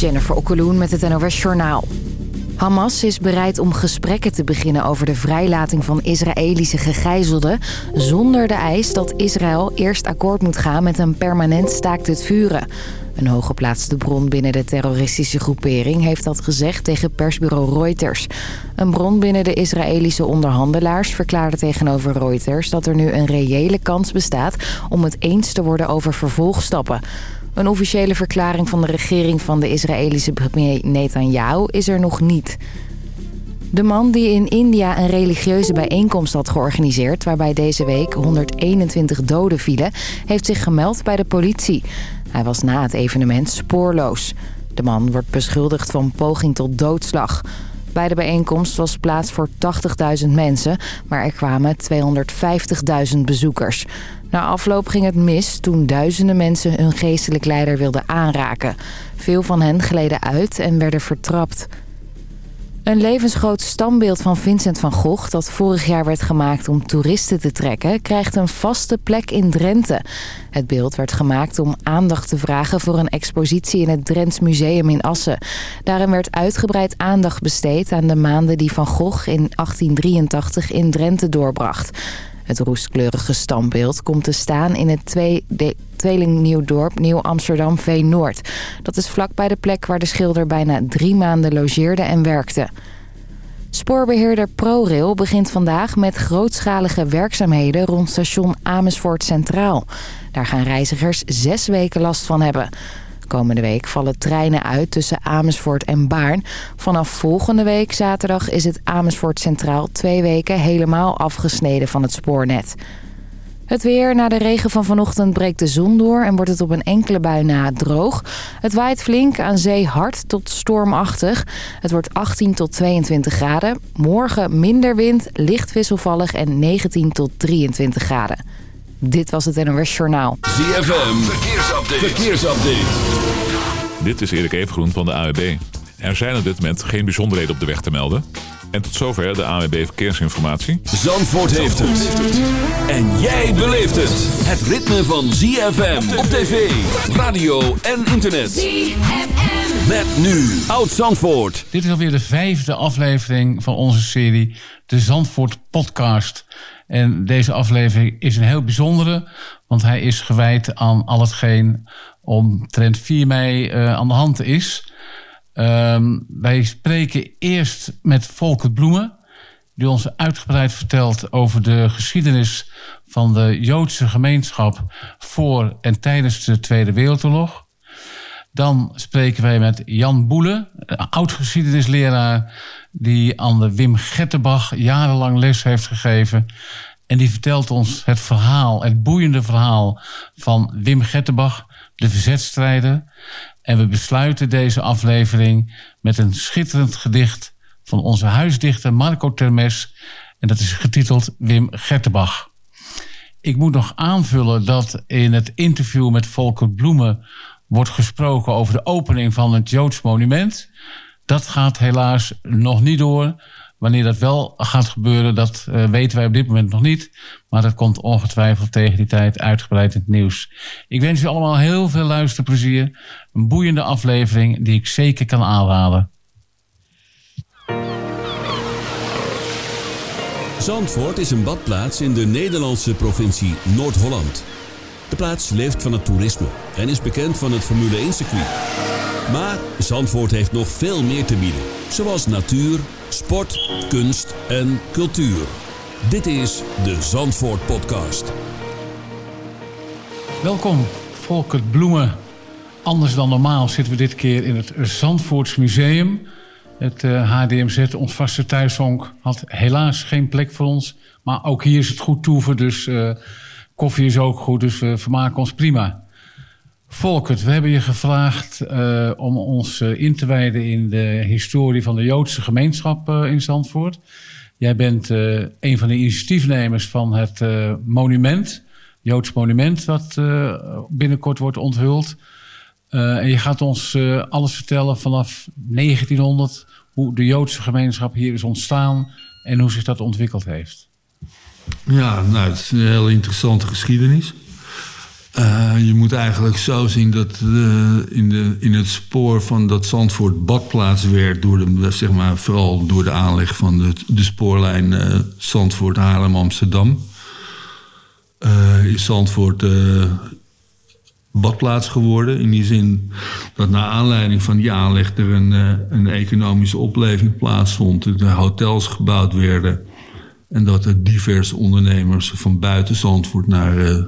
Jennifer Okkeloen met het NOS Journaal. Hamas is bereid om gesprekken te beginnen over de vrijlating van Israëlische gegijzelden... zonder de eis dat Israël eerst akkoord moet gaan met een permanent staakt het vuren. Een hooggeplaatste bron binnen de terroristische groepering heeft dat gezegd tegen persbureau Reuters. Een bron binnen de Israëlische onderhandelaars verklaarde tegenover Reuters... dat er nu een reële kans bestaat om het eens te worden over vervolgstappen... Een officiële verklaring van de regering van de Israëlische premier Netanyahu is er nog niet. De man die in India een religieuze bijeenkomst had georganiseerd... waarbij deze week 121 doden vielen, heeft zich gemeld bij de politie. Hij was na het evenement spoorloos. De man wordt beschuldigd van poging tot doodslag. Bij de bijeenkomst was plaats voor 80.000 mensen, maar er kwamen 250.000 bezoekers. Na afloop ging het mis toen duizenden mensen hun geestelijk leider wilden aanraken. Veel van hen gleden uit en werden vertrapt. Een levensgroot standbeeld van Vincent van Gogh... dat vorig jaar werd gemaakt om toeristen te trekken... krijgt een vaste plek in Drenthe. Het beeld werd gemaakt om aandacht te vragen... voor een expositie in het Drents Museum in Assen. Daarin werd uitgebreid aandacht besteed aan de maanden... die Van Gogh in 1883 in Drenthe doorbracht. Het roestkleurige standbeeld komt te staan in het twee tweelingnieuwdorp Nieuw-Amsterdam V-Noord. Dat is vlakbij de plek waar de schilder bijna drie maanden logeerde en werkte. Spoorbeheerder ProRail begint vandaag met grootschalige werkzaamheden rond station Amersfoort Centraal. Daar gaan reizigers zes weken last van hebben. Komende week vallen treinen uit tussen Amersfoort en Baarn. Vanaf volgende week zaterdag is het Amersfoort Centraal twee weken helemaal afgesneden van het spoornet. Het weer. Na de regen van vanochtend breekt de zon door en wordt het op een enkele bui na droog. Het waait flink, aan zee hard tot stormachtig. Het wordt 18 tot 22 graden. Morgen minder wind, licht wisselvallig en 19 tot 23 graden. Dit was het NOS Journaal. ZFM, verkeersupdate. verkeersupdate. Dit is Erik Evengroen van de AWB. Er zijn op dit moment geen bijzonderheden op de weg te melden. En tot zover de AWB Verkeersinformatie. Zandvoort heeft het. En jij beleeft het. Het ritme van ZFM op tv, radio en internet. ZFM. Met nu Oud Zandvoort. Dit is alweer de vijfde aflevering van onze serie De Zandvoort Podcast... En deze aflevering is een heel bijzondere, want hij is gewijd aan al hetgeen omtrent 4 mei uh, aan de hand is. Um, wij spreken eerst met Volker Bloemen, die ons uitgebreid vertelt over de geschiedenis van de Joodse gemeenschap voor en tijdens de Tweede Wereldoorlog. Dan spreken wij met Jan Boele, oud-geschiedenisleraar... die aan de Wim Gettenbach jarenlang les heeft gegeven. En die vertelt ons het verhaal, het boeiende verhaal... van Wim Gettenbach, de verzetstrijder. En we besluiten deze aflevering met een schitterend gedicht... van onze huisdichter Marco Termes. En dat is getiteld Wim Gettenbach. Ik moet nog aanvullen dat in het interview met Volker Bloemen wordt gesproken over de opening van het Joods monument. Dat gaat helaas nog niet door. Wanneer dat wel gaat gebeuren, dat uh, weten wij op dit moment nog niet. Maar dat komt ongetwijfeld tegen die tijd uitgebreid in het nieuws. Ik wens u allemaal heel veel luisterplezier. Een boeiende aflevering die ik zeker kan aanraden. Zandvoort is een badplaats in de Nederlandse provincie Noord-Holland. De plaats leeft van het toerisme en is bekend van het Formule 1-circuit. Maar Zandvoort heeft nog veel meer te bieden, zoals natuur, sport, kunst en cultuur. Dit is de Zandvoort Podcast. Welkom, Volkert Bloemen. Anders dan normaal zitten we dit keer in het Zandvoorts Museum. Het HDMZ, eh, ons vaste thuishonk, had helaas geen plek voor ons. Maar ook hier is het goed toeven, dus... Uh, Koffie is ook goed, dus we vermaken ons prima. Volkert, we hebben je gevraagd uh, om ons uh, in te wijden in de historie van de Joodse gemeenschap uh, in Zandvoort. Jij bent een van de initiatiefnemers van het monument, Joods monument, dat binnenkort wordt onthuld. en je gaat ons alles vertellen vanaf 1900, hoe de Joodse gemeenschap hier is ontstaan en hoe zich dat ontwikkeld heeft. Ja, nou, het is een heel interessante geschiedenis. Uh, je moet eigenlijk zo zien dat de, in, de, in het spoor van dat Zandvoort badplaats werd, door de, zeg maar, vooral door de aanleg van de, de spoorlijn uh, Zandvoort, Haarlem, Amsterdam. Is Zandvoort badplaats geworden. In die zin dat naar aanleiding van die aanleg er een, een economische opleving plaatsvond. Er hotels gebouwd werden. En dat er diverse ondernemers van buiten Zandvoort naar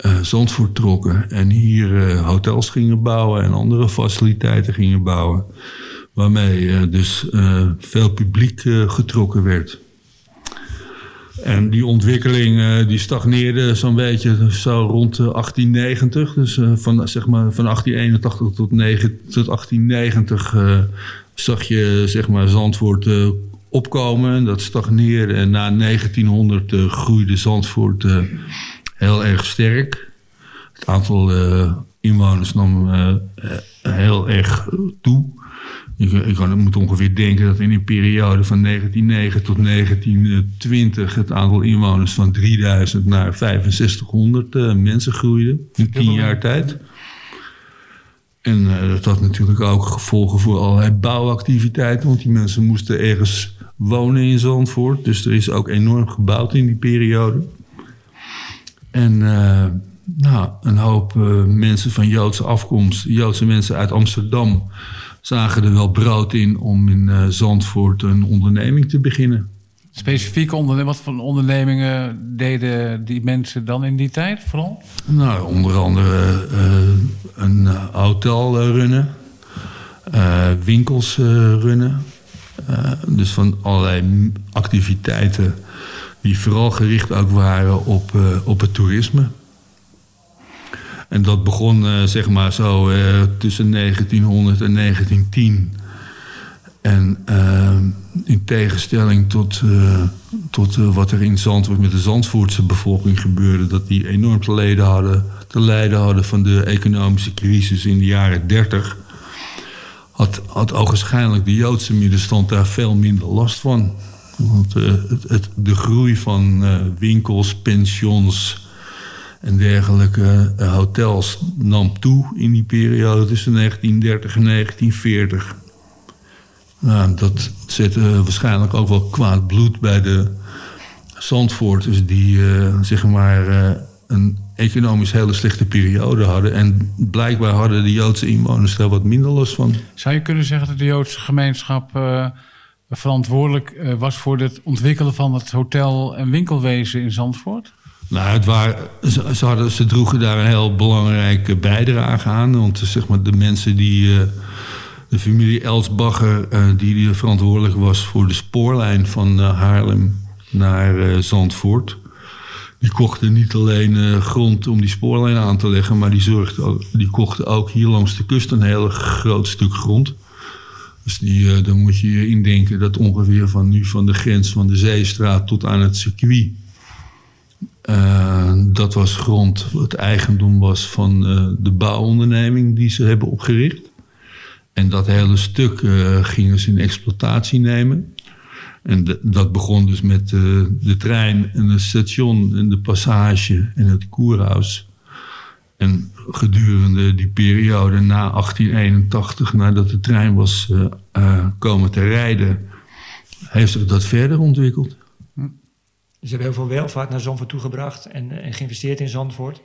uh, Zandvoort trokken. En hier uh, hotels gingen bouwen en andere faciliteiten gingen bouwen. Waarmee uh, dus veel publiek getrokken werd. En die ontwikkeling die stagneerde zo'n beetje zo rond 1890. Dus van, zeg maar, van 1881 tot, 9, tot 1890 zag je zeg maar, Zandvoort opkomen. Dat stagneerde en na 1900 groeide Zandvoort heel erg sterk. Het aantal uh, inwoners nam uh, heel erg toe. Ik, ik moet ongeveer denken dat in een periode van 1909 tot 1920 het aantal inwoners van 3000 naar 6500 uh, mensen groeide in tien jaar tijd. En uh, dat had natuurlijk ook gevolgen voor allerlei bouwactiviteiten, want die mensen moesten ergens wonen in Zandvoort. Dus er is ook enorm gebouwd in die periode. En uh, nou, een hoop uh, mensen van Joodse afkomst, Joodse mensen uit Amsterdam, zagen er wel brood in om in uh, Zandvoort een onderneming te beginnen. Specifieke ondernemingen, wat voor ondernemingen deden die mensen dan in die tijd vooral? Nou, onder andere een hotel runnen, winkels runnen. dus van allerlei activiteiten die vooral gericht ook waren op, uh, op het toerisme. En dat begon uh, zeg maar zo uh, tussen 1900 en 1910. En in tegenstelling tot, tot wat er in Zandvoort met de Zandvoortse bevolking gebeurde... dat die enorm te, leden hadden, te lijden hadden van de economische crisis in de jaren 30... had, had ogenschijnlijk de Joodse middenstand daar veel minder last van... Want uh, het, de groei van uh, winkels, pensions en dergelijke uh, hotels nam toe in die periode tussen 1930 en 1940. Nou, dat zette waarschijnlijk ook wel kwaad bloed bij de Zandvoorters die zeg maar een economisch hele slechte periode hadden. En blijkbaar hadden de Joodse inwoners daar wat minder last van. Zou je kunnen zeggen dat de Joodse gemeenschap verantwoordelijk eh, was voor het ontwikkelen van het hotel- en winkelwezen in Zandvoort? Nou, het waren, ze, hadden, ze droegen daar een heel belangrijke bijdrage aan. Want zeg maar, de mensen die. Eh, de familie Elsbacher, uh, die, die verantwoordelijk was voor de spoorlijn van Haarlem naar Zandvoort. Die kochten niet alleen grond om die spoorlijn aan te leggen, maar die, zorgde die kochten ook hier langs de kust een heel groot stuk grond. Dus die, uh, dan moet je je indenken dat ongeveer van nu van de grens van de Zeestraat tot aan het circuit. Uh, dat was grond, het eigendom was van uh, de bouwonderneming die ze hebben opgericht. En dat hele stuk gingen ze in exploitatie nemen. En dat begon dus met de trein en het station en de passage en het koerhuis. En gedurende die periode na 1881, nadat de trein was uh, uh, komen te rijden, heeft zich dat verder ontwikkeld. Hm. Ze hebben heel veel welvaart naar Zandvoort toegebracht en, en geïnvesteerd in Zandvoort.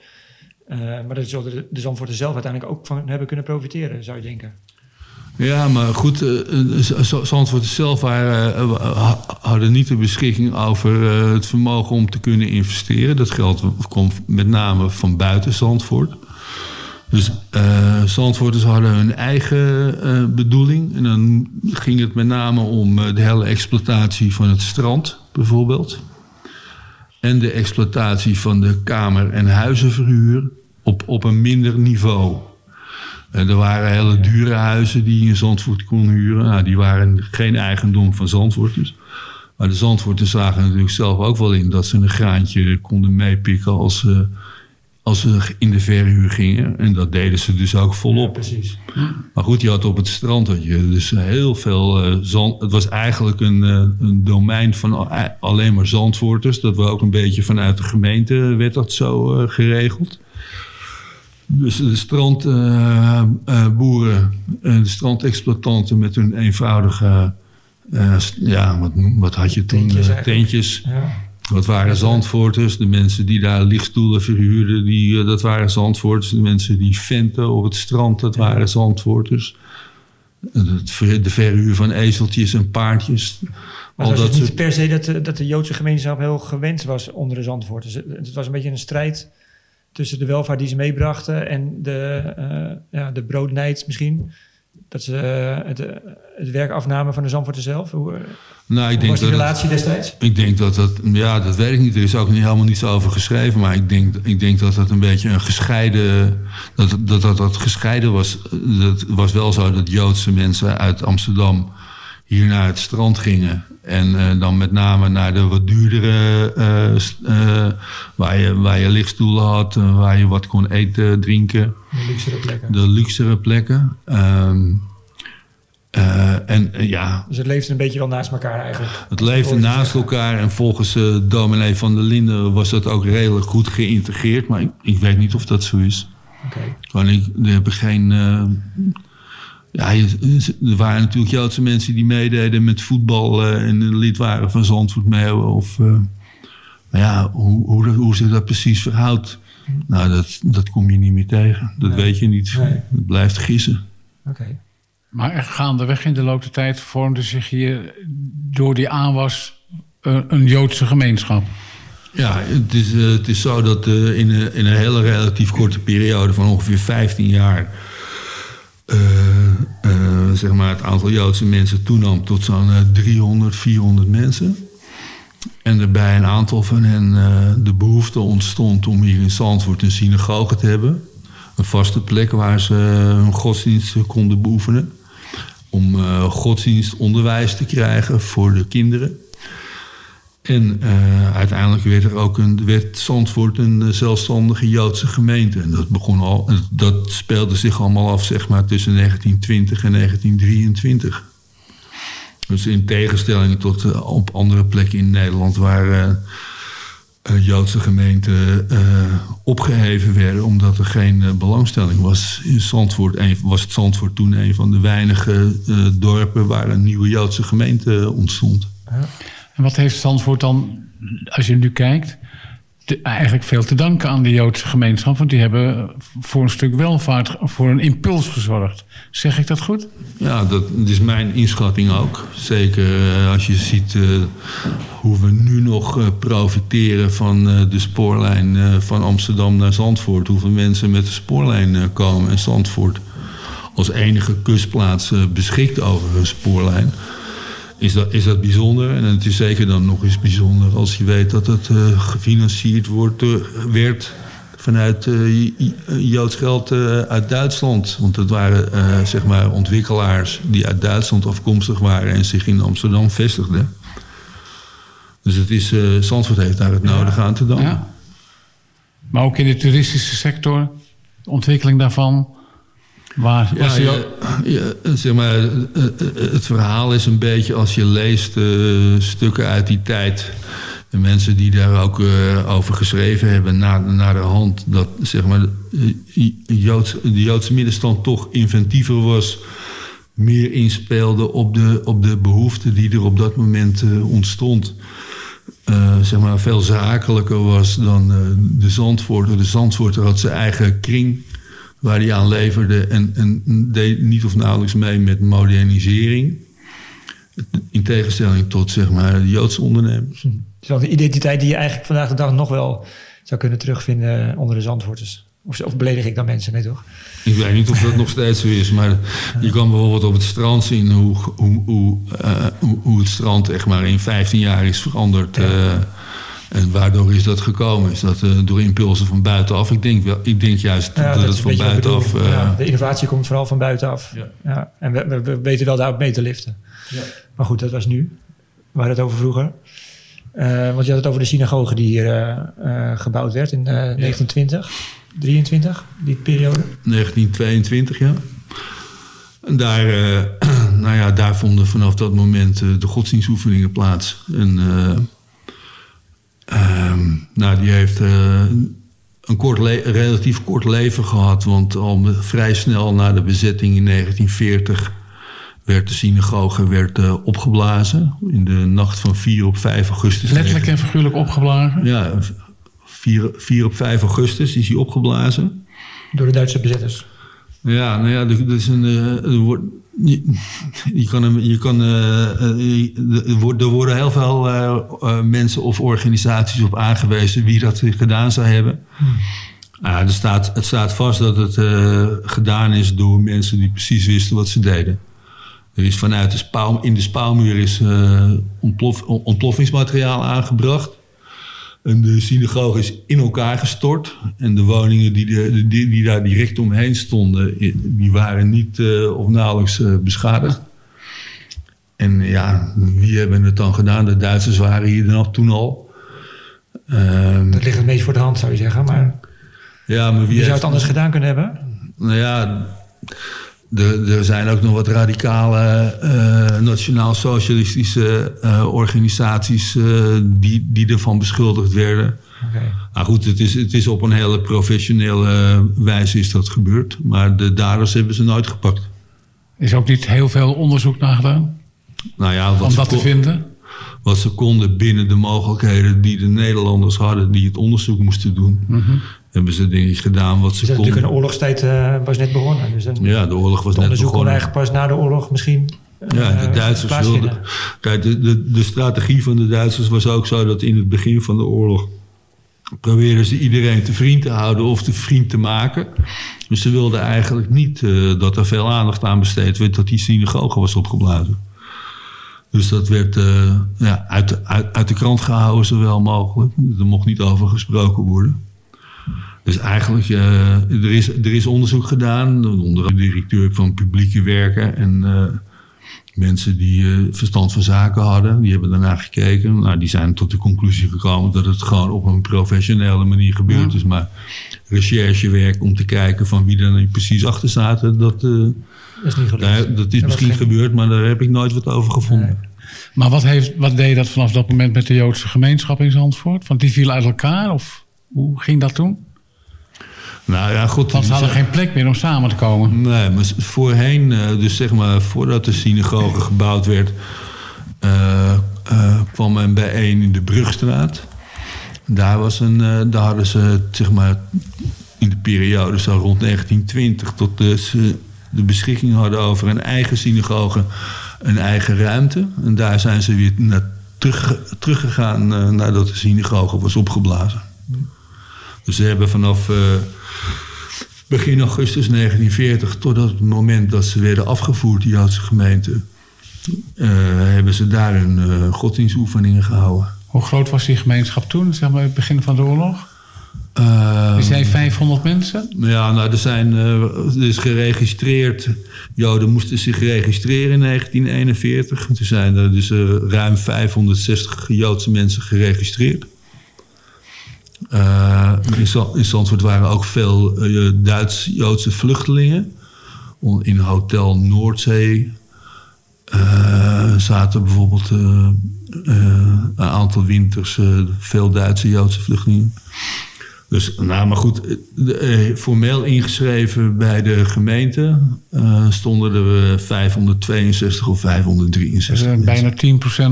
Uh, maar daar zullen de, de Zandvoorten zelf uiteindelijk ook van hebben kunnen profiteren, zou je denken. Ja, maar goed, Zandvoort zelf waren, hadden niet de beschikking over het vermogen om te kunnen investeren. Dat geld komt met name van buiten Zandvoort. Dus uh, Zandvoorters hadden hun eigen bedoeling. En dan ging het met name om de hele exploitatie van het strand, bijvoorbeeld. En de exploitatie van de kamer- en huizenverhuur op, op een minder niveau. En er waren hele dure huizen die je in Zandvoort kon huren. Nou, die waren geen eigendom van Zandvoorters. Maar de Zandvoorters zagen natuurlijk zelf ook wel in dat ze een graantje konden meepikken als ze, als ze in de verhuur gingen. En dat deden ze dus ook volop. Ja, precies. Maar goed, je had op het strand had je dus heel veel uh, zand. Het was eigenlijk een, uh, een domein van alleen maar Zandvoorters. Dat was ook een beetje vanuit de gemeente werd dat zo uh, geregeld. Dus de strandboeren, de strandexploitanten met hun eenvoudige, ja, wat, wat, had je toen? Tentjes tentjes. Ja. Dat waren Zandvoorters. De mensen die daar lichtstoelen verhuurden, die, dat waren Zandvoorters. De mensen die venten op het strand, dat waren Zandvoorters. De verhuur van ezeltjes en paardjes. Maar het was dus niet per se dat de, dat de Joodse gemeenschap heel gewend was onder de Zandvoorters. Het was een beetje een strijd tussen de welvaart die ze meebrachten en de, uh, ja, de broodnijd misschien. Dat ze uh, het, het, werk afnamen van de Zandvoorten zelf. Hoe, nou, ik denk was die dat relatie het, destijds? Ik denk dat dat... Ja, dat weet ik niet. Er is ook niet, helemaal niets over geschreven. Maar ik denk, ik denk dat dat een beetje een gescheiden... Dat dat, dat, dat gescheiden was. Dat was wel zo dat Joodse mensen uit Amsterdam hier naar het strand gingen. En uh, dan met name naar de wat duurdere, uh, uh, waar, je, waar je lichtstoelen had, waar je wat kon eten, drinken. De luxere plekken. De luxere plekken. Um, en ja. Dus het leefde een beetje wel naast elkaar eigenlijk. Het leefde naast elkaar en volgens dominee van der Linden was dat ook redelijk goed geïntegreerd. Maar ik, ik weet niet of dat zo is. Oké. Okay. Ik, er hebben geen ja, er waren natuurlijk Joodse mensen die meededen met voetbal uh, en lid waren van Zandvoort Meeuwen. Of, uh, maar ja, hoe, hoe, hoe zich dat precies verhoudt, nou, dat, dat kom je niet meer tegen. Dat Nee. weet je niet. Nee. Het blijft gissen. Oké. Maar gaandeweg in de loop der tijd vormde zich hier door die aanwas een, een Joodse gemeenschap. Ja, het is, uh, het is zo dat uh, in, een, in een hele relatief korte periode van ongeveer 15 jaar. Zeg maar het aantal Joodse mensen toenam tot zo'n 300, 400 mensen. En er bij een aantal van hen de behoefte ontstond om hier in Zandvoort een synagoge te hebben. Een vaste plek waar ze hun godsdienst konden beoefenen. Om godsdienstonderwijs te krijgen voor de kinderen. En uh, uiteindelijk werd er ook een, werd Zandvoort een zelfstandige Joodse gemeente. En dat, begon al, dat speelde zich allemaal af zeg maar, tussen 1920 en 1923. Dus in tegenstelling tot uh, op andere plekken in Nederland waar uh, Joodse gemeenten opgeheven werden omdat er geen belangstelling was. In Zandvoort was het Zandvoort toen een van de weinige dorpen waar een nieuwe Joodse gemeente ontstond. Ja. En wat heeft Zandvoort dan, als je nu kijkt, eigenlijk veel te danken aan de Joodse gemeenschap? Want die hebben voor een stuk welvaart, voor een impuls gezorgd. Zeg ik dat goed? Ja, dat is mijn inschatting ook. Zeker uh, als je ziet uh, hoe we nu nog uh, profiteren van de spoorlijn van Amsterdam naar Zandvoort. Hoeveel mensen met de spoorlijn komen en Zandvoort als enige kustplaats beschikt over een spoorlijn is dat, is dat bijzonder. En het is zeker dan nog eens bijzonder als je weet dat het uh, gefinancierd wordt, uh, werd vanuit uh, Joods geld uit Duitsland. Want het waren zeg maar ontwikkelaars die uit Duitsland afkomstig waren en zich in Amsterdam vestigden. Dus het is, Zandvoort heeft daar het nodige aan te danken. Ja. Maar ook in de toeristische sector, de ontwikkeling daarvan. Ja, zeg maar, het verhaal is een beetje als je leest uh, stukken uit die tijd. De mensen die daar ook uh, over geschreven hebben na, na de hand. Dat zeg maar, Joods, de Joodse middenstand toch inventiever was. Meer inspeelde op de, op de behoefte die er op dat moment uh, ontstond. zeg maar, veel zakelijker was dan de Zandvoorter. De Zandvoorter had zijn eigen kring waar hij aan leverde en, en deed niet of nauwelijks mee met modernisering. In tegenstelling tot zeg maar, de Joodse ondernemers. Is wel de identiteit die je eigenlijk vandaag de dag nog wel zou kunnen terugvinden onder de Zandvoorters. Of, of beledig ik dan mensen, nee toch? Ik weet niet of dat nog steeds zo is, maar je kan bijvoorbeeld op het strand zien hoe, hoe, hoe, uh, hoe, hoe het strand echt maar in 15 jaar is veranderd. Ja. Uh, en waardoor is dat gekomen? Is dat uh, door impulsen van buitenaf? Ik denk, wel, ik denk juist ja, dat, dat het van buitenaf... Uh, ja, de innovatie komt vooral van buitenaf. Ja. ja. En we, we, we, weten wel daarop mee te liften. Ja. Maar goed, dat was nu. We hadden het over vroeger. Uh, want je had het over de synagoge die hier gebouwd werd in 1920, 23, die periode. 1922, ja. En daar, nou ja, daar vonden vanaf dat moment de godsdienstoefeningen plaats. En... Um, nou, die heeft uh, een kort relatief kort leven gehad. Want al vrij snel na de bezetting in 1940 werd de synagoge werd, eh, opgeblazen. In de nacht van 4 op 5 augustus. Letterlijk en figuurlijk opgeblazen. Ja, 4, 4 op 5 augustus is hij opgeblazen. Door de Duitse bezetters. Ja, nou ja, er, er is een. eh, er wordt, je, je kan hem. Je kan, eh, eh, er worden heel veel eh, mensen of organisaties op aangewezen wie dat gedaan zou hebben. Ah, er staat, het staat vast dat het gedaan is door mensen die precies wisten wat ze deden. Er is vanuit de spouw, in de spouwmuur is ontplof, ontploffingsmateriaal aangebracht. En de synagoge is in elkaar gestort. En de woningen die, de, die, die daar direct omheen stonden, die waren niet eh, of nauwelijks eh, beschadigd. En ja, wie hebben het dan gedaan? De Duitsers waren hier dan toen al. Ehm, Dat ligt het meest voor de hand, zou je zeggen. Maar ja, maar wie wie zou heeft- het anders gedaan kunnen hebben? Nou ja, er, er zijn ook nog wat radicale eh, nationaal-socialistische eh, organisaties eh, die, die ervan beschuldigd werden. Oké. Maar goed, het is, het is op een hele professionele wijze is dat gebeurd. Maar de daders hebben ze nooit gepakt. Is ook niet heel veel onderzoek naar gedaan Nou ja, wat, om dat te vinden. wat ze konden binnen de mogelijkheden die de Nederlanders hadden... die het onderzoek moesten doen, hebben ze denk ik gedaan wat ze konden. natuurlijk een oorlogstijd eh, was net begonnen. Dus een, Ja, de oorlog was net onderzoek kon begonnen. eigenlijk pas na de oorlog misschien Ja, eh, de Duitsers wilden. Kijk, de, de, de strategie van de Duitsers was ook zo dat in het begin van de oorlog. probeerden ze iedereen te vriend te houden of te vriend te maken. Dus ze wilden eigenlijk niet eh, dat er veel aandacht aan besteed werd dat die synagoge was opgeblazen. Dus dat werd ja, uit, uit, uit de krant gehouden, zowel mogelijk. Er mocht niet over gesproken worden. Dus eigenlijk, eh, er, is, er is onderzoek gedaan onder de directeur van publieke werken en eh, mensen die eh, verstand van zaken hadden. Die hebben daarna gekeken. Nou, die zijn tot de conclusie gekomen dat het gewoon op een professionele manier gebeurd is. Maar recherchewerk om te kijken van wie er precies achter zaten, dat, is niet daar- dat is misschien gebeurd, maar daar heb ik nooit wat over gevonden. Maar wat, heeft, wat deed dat vanaf dat moment met de Joodse gemeenschap in Zandvoort? Want die vielen uit elkaar? Of hoe ging dat toen? Nou ja, goed. Want ze hadden geen plek meer om samen te komen. Nee, maar voorheen, eh, dus zeg maar voordat de synagoge gebouwd werd, eh, eh, kwam men bijeen in de Brugstraat. Daar, was een, daar hadden ze, zeg maar, in de periode zo rond 1920, tot ze de beschikking hadden over een eigen synagoge, een eigen ruimte. En daar zijn ze weer naar terug, teruggegaan nadat de synagoge was opgeblazen. Dus ze hebben vanaf. Begin augustus 1940 tot het moment dat ze werden afgevoerd, die Joodse gemeente, eh, hebben ze daar hun eh godsdienstoefeningen gehouden. Hoe groot was die gemeenschap toen, zeg maar, het begin van de oorlog? Eh, Die zijn 500 mensen? ja, nou, er, zijn, eh, er is geregistreerd. Joden moesten zich registreren in 1941. Toen zijn er dus ruim 560 Joodse mensen geregistreerd. Eh, in, Zand- in Zandvoort waren ook veel eh, Duits-Joodse vluchtelingen. In Hotel Noordzee eh, zaten bijvoorbeeld een aantal winters veel Duitse Joodse vluchtelingen. Dus, nou, maar goed, formeel ingeschreven bij de gemeente stonden er eh, 562 of Dus 563. eh, mensen. bijna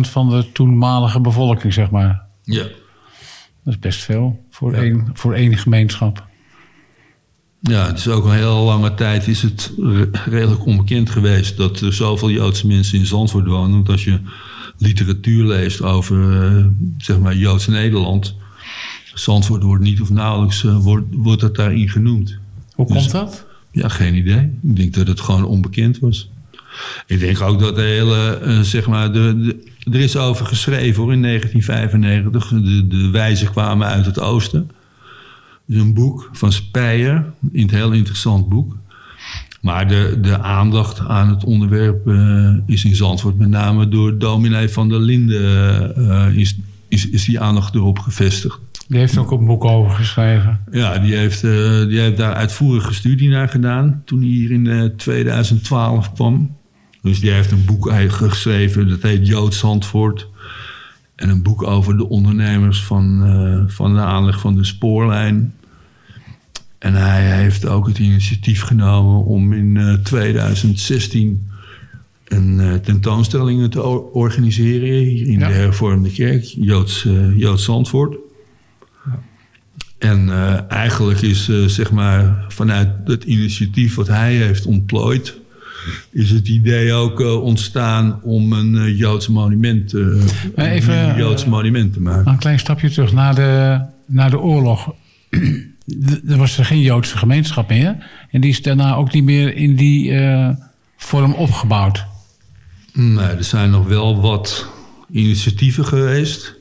10% van de toenmalige bevolking, zeg maar. Ja. Dat is best veel voor, één, voor één gemeenschap. Ja, het is ook een hele lange tijd is het re- redelijk onbekend geweest dat er zoveel Joodse mensen in Zandvoort wonen. Want als je literatuur leest over eh, zeg maar Joods Nederland, Zandvoort wordt niet of nauwelijks eh, wordt, wordt dat daarin genoemd. Hoe Dus- komt dat? Ja, geen idee. Ik denk dat het gewoon onbekend was. Ik denk ook dat de hele, eh, zeg maar, de, de- er is over geschreven hoor in 1995. De, de wijzen kwamen uit het oosten. Een boek van Speyer, een heel interessant boek. Maar de, de aandacht aan het onderwerp eh, is in Zandvoort met name door dominee van der Linden eh, is, is, is die aandacht erop gevestigd. Die heeft ook een boek over geschreven. Ja, die heeft, eh, die heeft daar uitvoerige studie naar gedaan toen hij hier in eh, 2012 kwam. Dus die heeft een boek geschreven, dat heet Joods Zandvoort. En een boek over de ondernemers van, eh, van de aanleg van de spoorlijn. En hij heeft ook het initiatief genomen om in eh, 2016 een eh, tentoonstelling te organiseren hier in Ja. de hervormde kerk, Joods, eh, Joods Zandvoort. En eh, eigenlijk is eh, zeg maar vanuit het initiatief wat hij heeft ontplooid, is het idee ook eh, ontstaan om een eh, Joods monument, eh, even, een Joods monument te maken. Een klein stapje terug naar de, naar de oorlog. er was er geen Joodse gemeenschap meer. En die is daarna ook niet meer in die vorm opgebouwd. Nee, er zijn nog wel wat initiatieven geweest.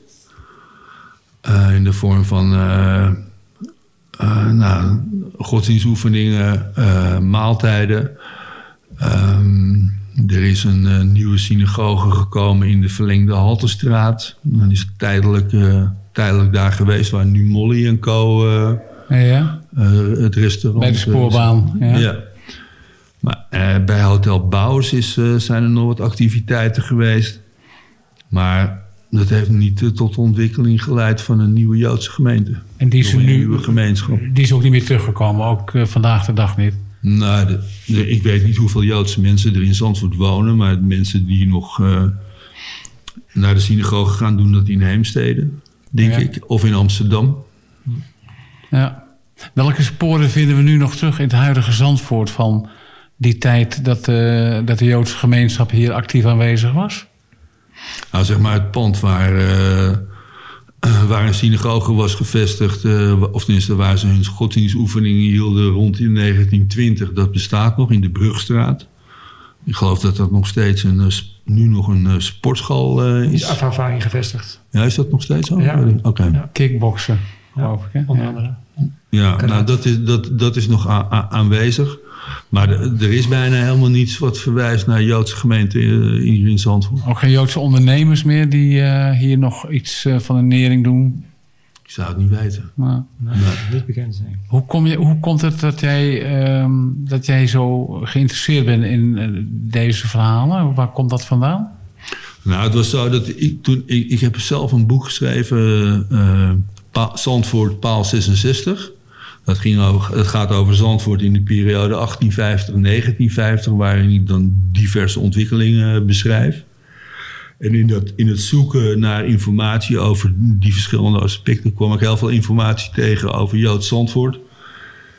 In de vorm van nou, godsdienstoefeningen, maaltijden. Ehm, er is een eh, nieuwe synagoge gekomen in de verlengde Haltestraat. Dan is het tijdelijk, eh, tijdelijk daar geweest waar nu Molly en Co. eh, Ja, het restaurant. Bij de spoorbaan. Ja. ja. Maar bij Hotel is, eh, zijn er nog wat activiteiten geweest. Maar dat heeft niet tot de ontwikkeling geleid van een nieuwe Joodse gemeente. En die is, Of een nu, nieuwe gemeenschap. die is ook niet meer teruggekomen. Ook vandaag de dag niet. Nou, de, de- ik weet niet hoeveel Joodse mensen er in Zandvoort wonen. Maar de mensen die nog eh, naar de synagoge gaan, doen dat in Heemstede, denk Ja. ik. Of in Amsterdam. Ja. Welke sporen vinden we nu nog terug in het huidige Zandvoort van die tijd dat, eh, dat de Joodse gemeenschap hier actief aanwezig was? Nou, zeg maar het pand waar, eh, waar een synagoge was gevestigd, eh, of tenminste waar ze hun godsdienstoefeningen hielden rond in 1920, dat bestaat nog in de Brugstraat. Ik geloof dat dat nog steeds een, eh, nu nog een eh, sportschool eh, Die is is. gevestigd. Ja, is dat nog steeds zo? Ja. Oké. Ja. Kickboksen, geloof ik. Hè? Onder Ja. andere. Ja, nou, dat? is, dat, dat is nog aanwezig. Maar er is bijna helemaal niets wat verwijst naar Joodse gemeente eh, hier in Zandvoort. Ook geen Joodse ondernemers meer die eh, hier nog iets eh, van een nering doen. Ik zou het niet weten. Maar, Nee, Niet bekend. Nee. hoe, kom je, hoe komt het dat jij, ehm, dat jij zo geïnteresseerd bent in deze verhalen? Waar komt dat vandaan? Nou, het was zo dat ik toen... Ik, ik heb zelf een boek geschreven, eh Pa- Zandvoort Paal 66. Dat, ging over, het gaat over Zandvoort in de periode 1850-1950... waarin ik dan diverse ontwikkelingen beschrijf. En in, dat, in het zoeken naar informatie over die verschillende aspecten... kwam ik heel veel informatie tegen over Joods Zandvoort...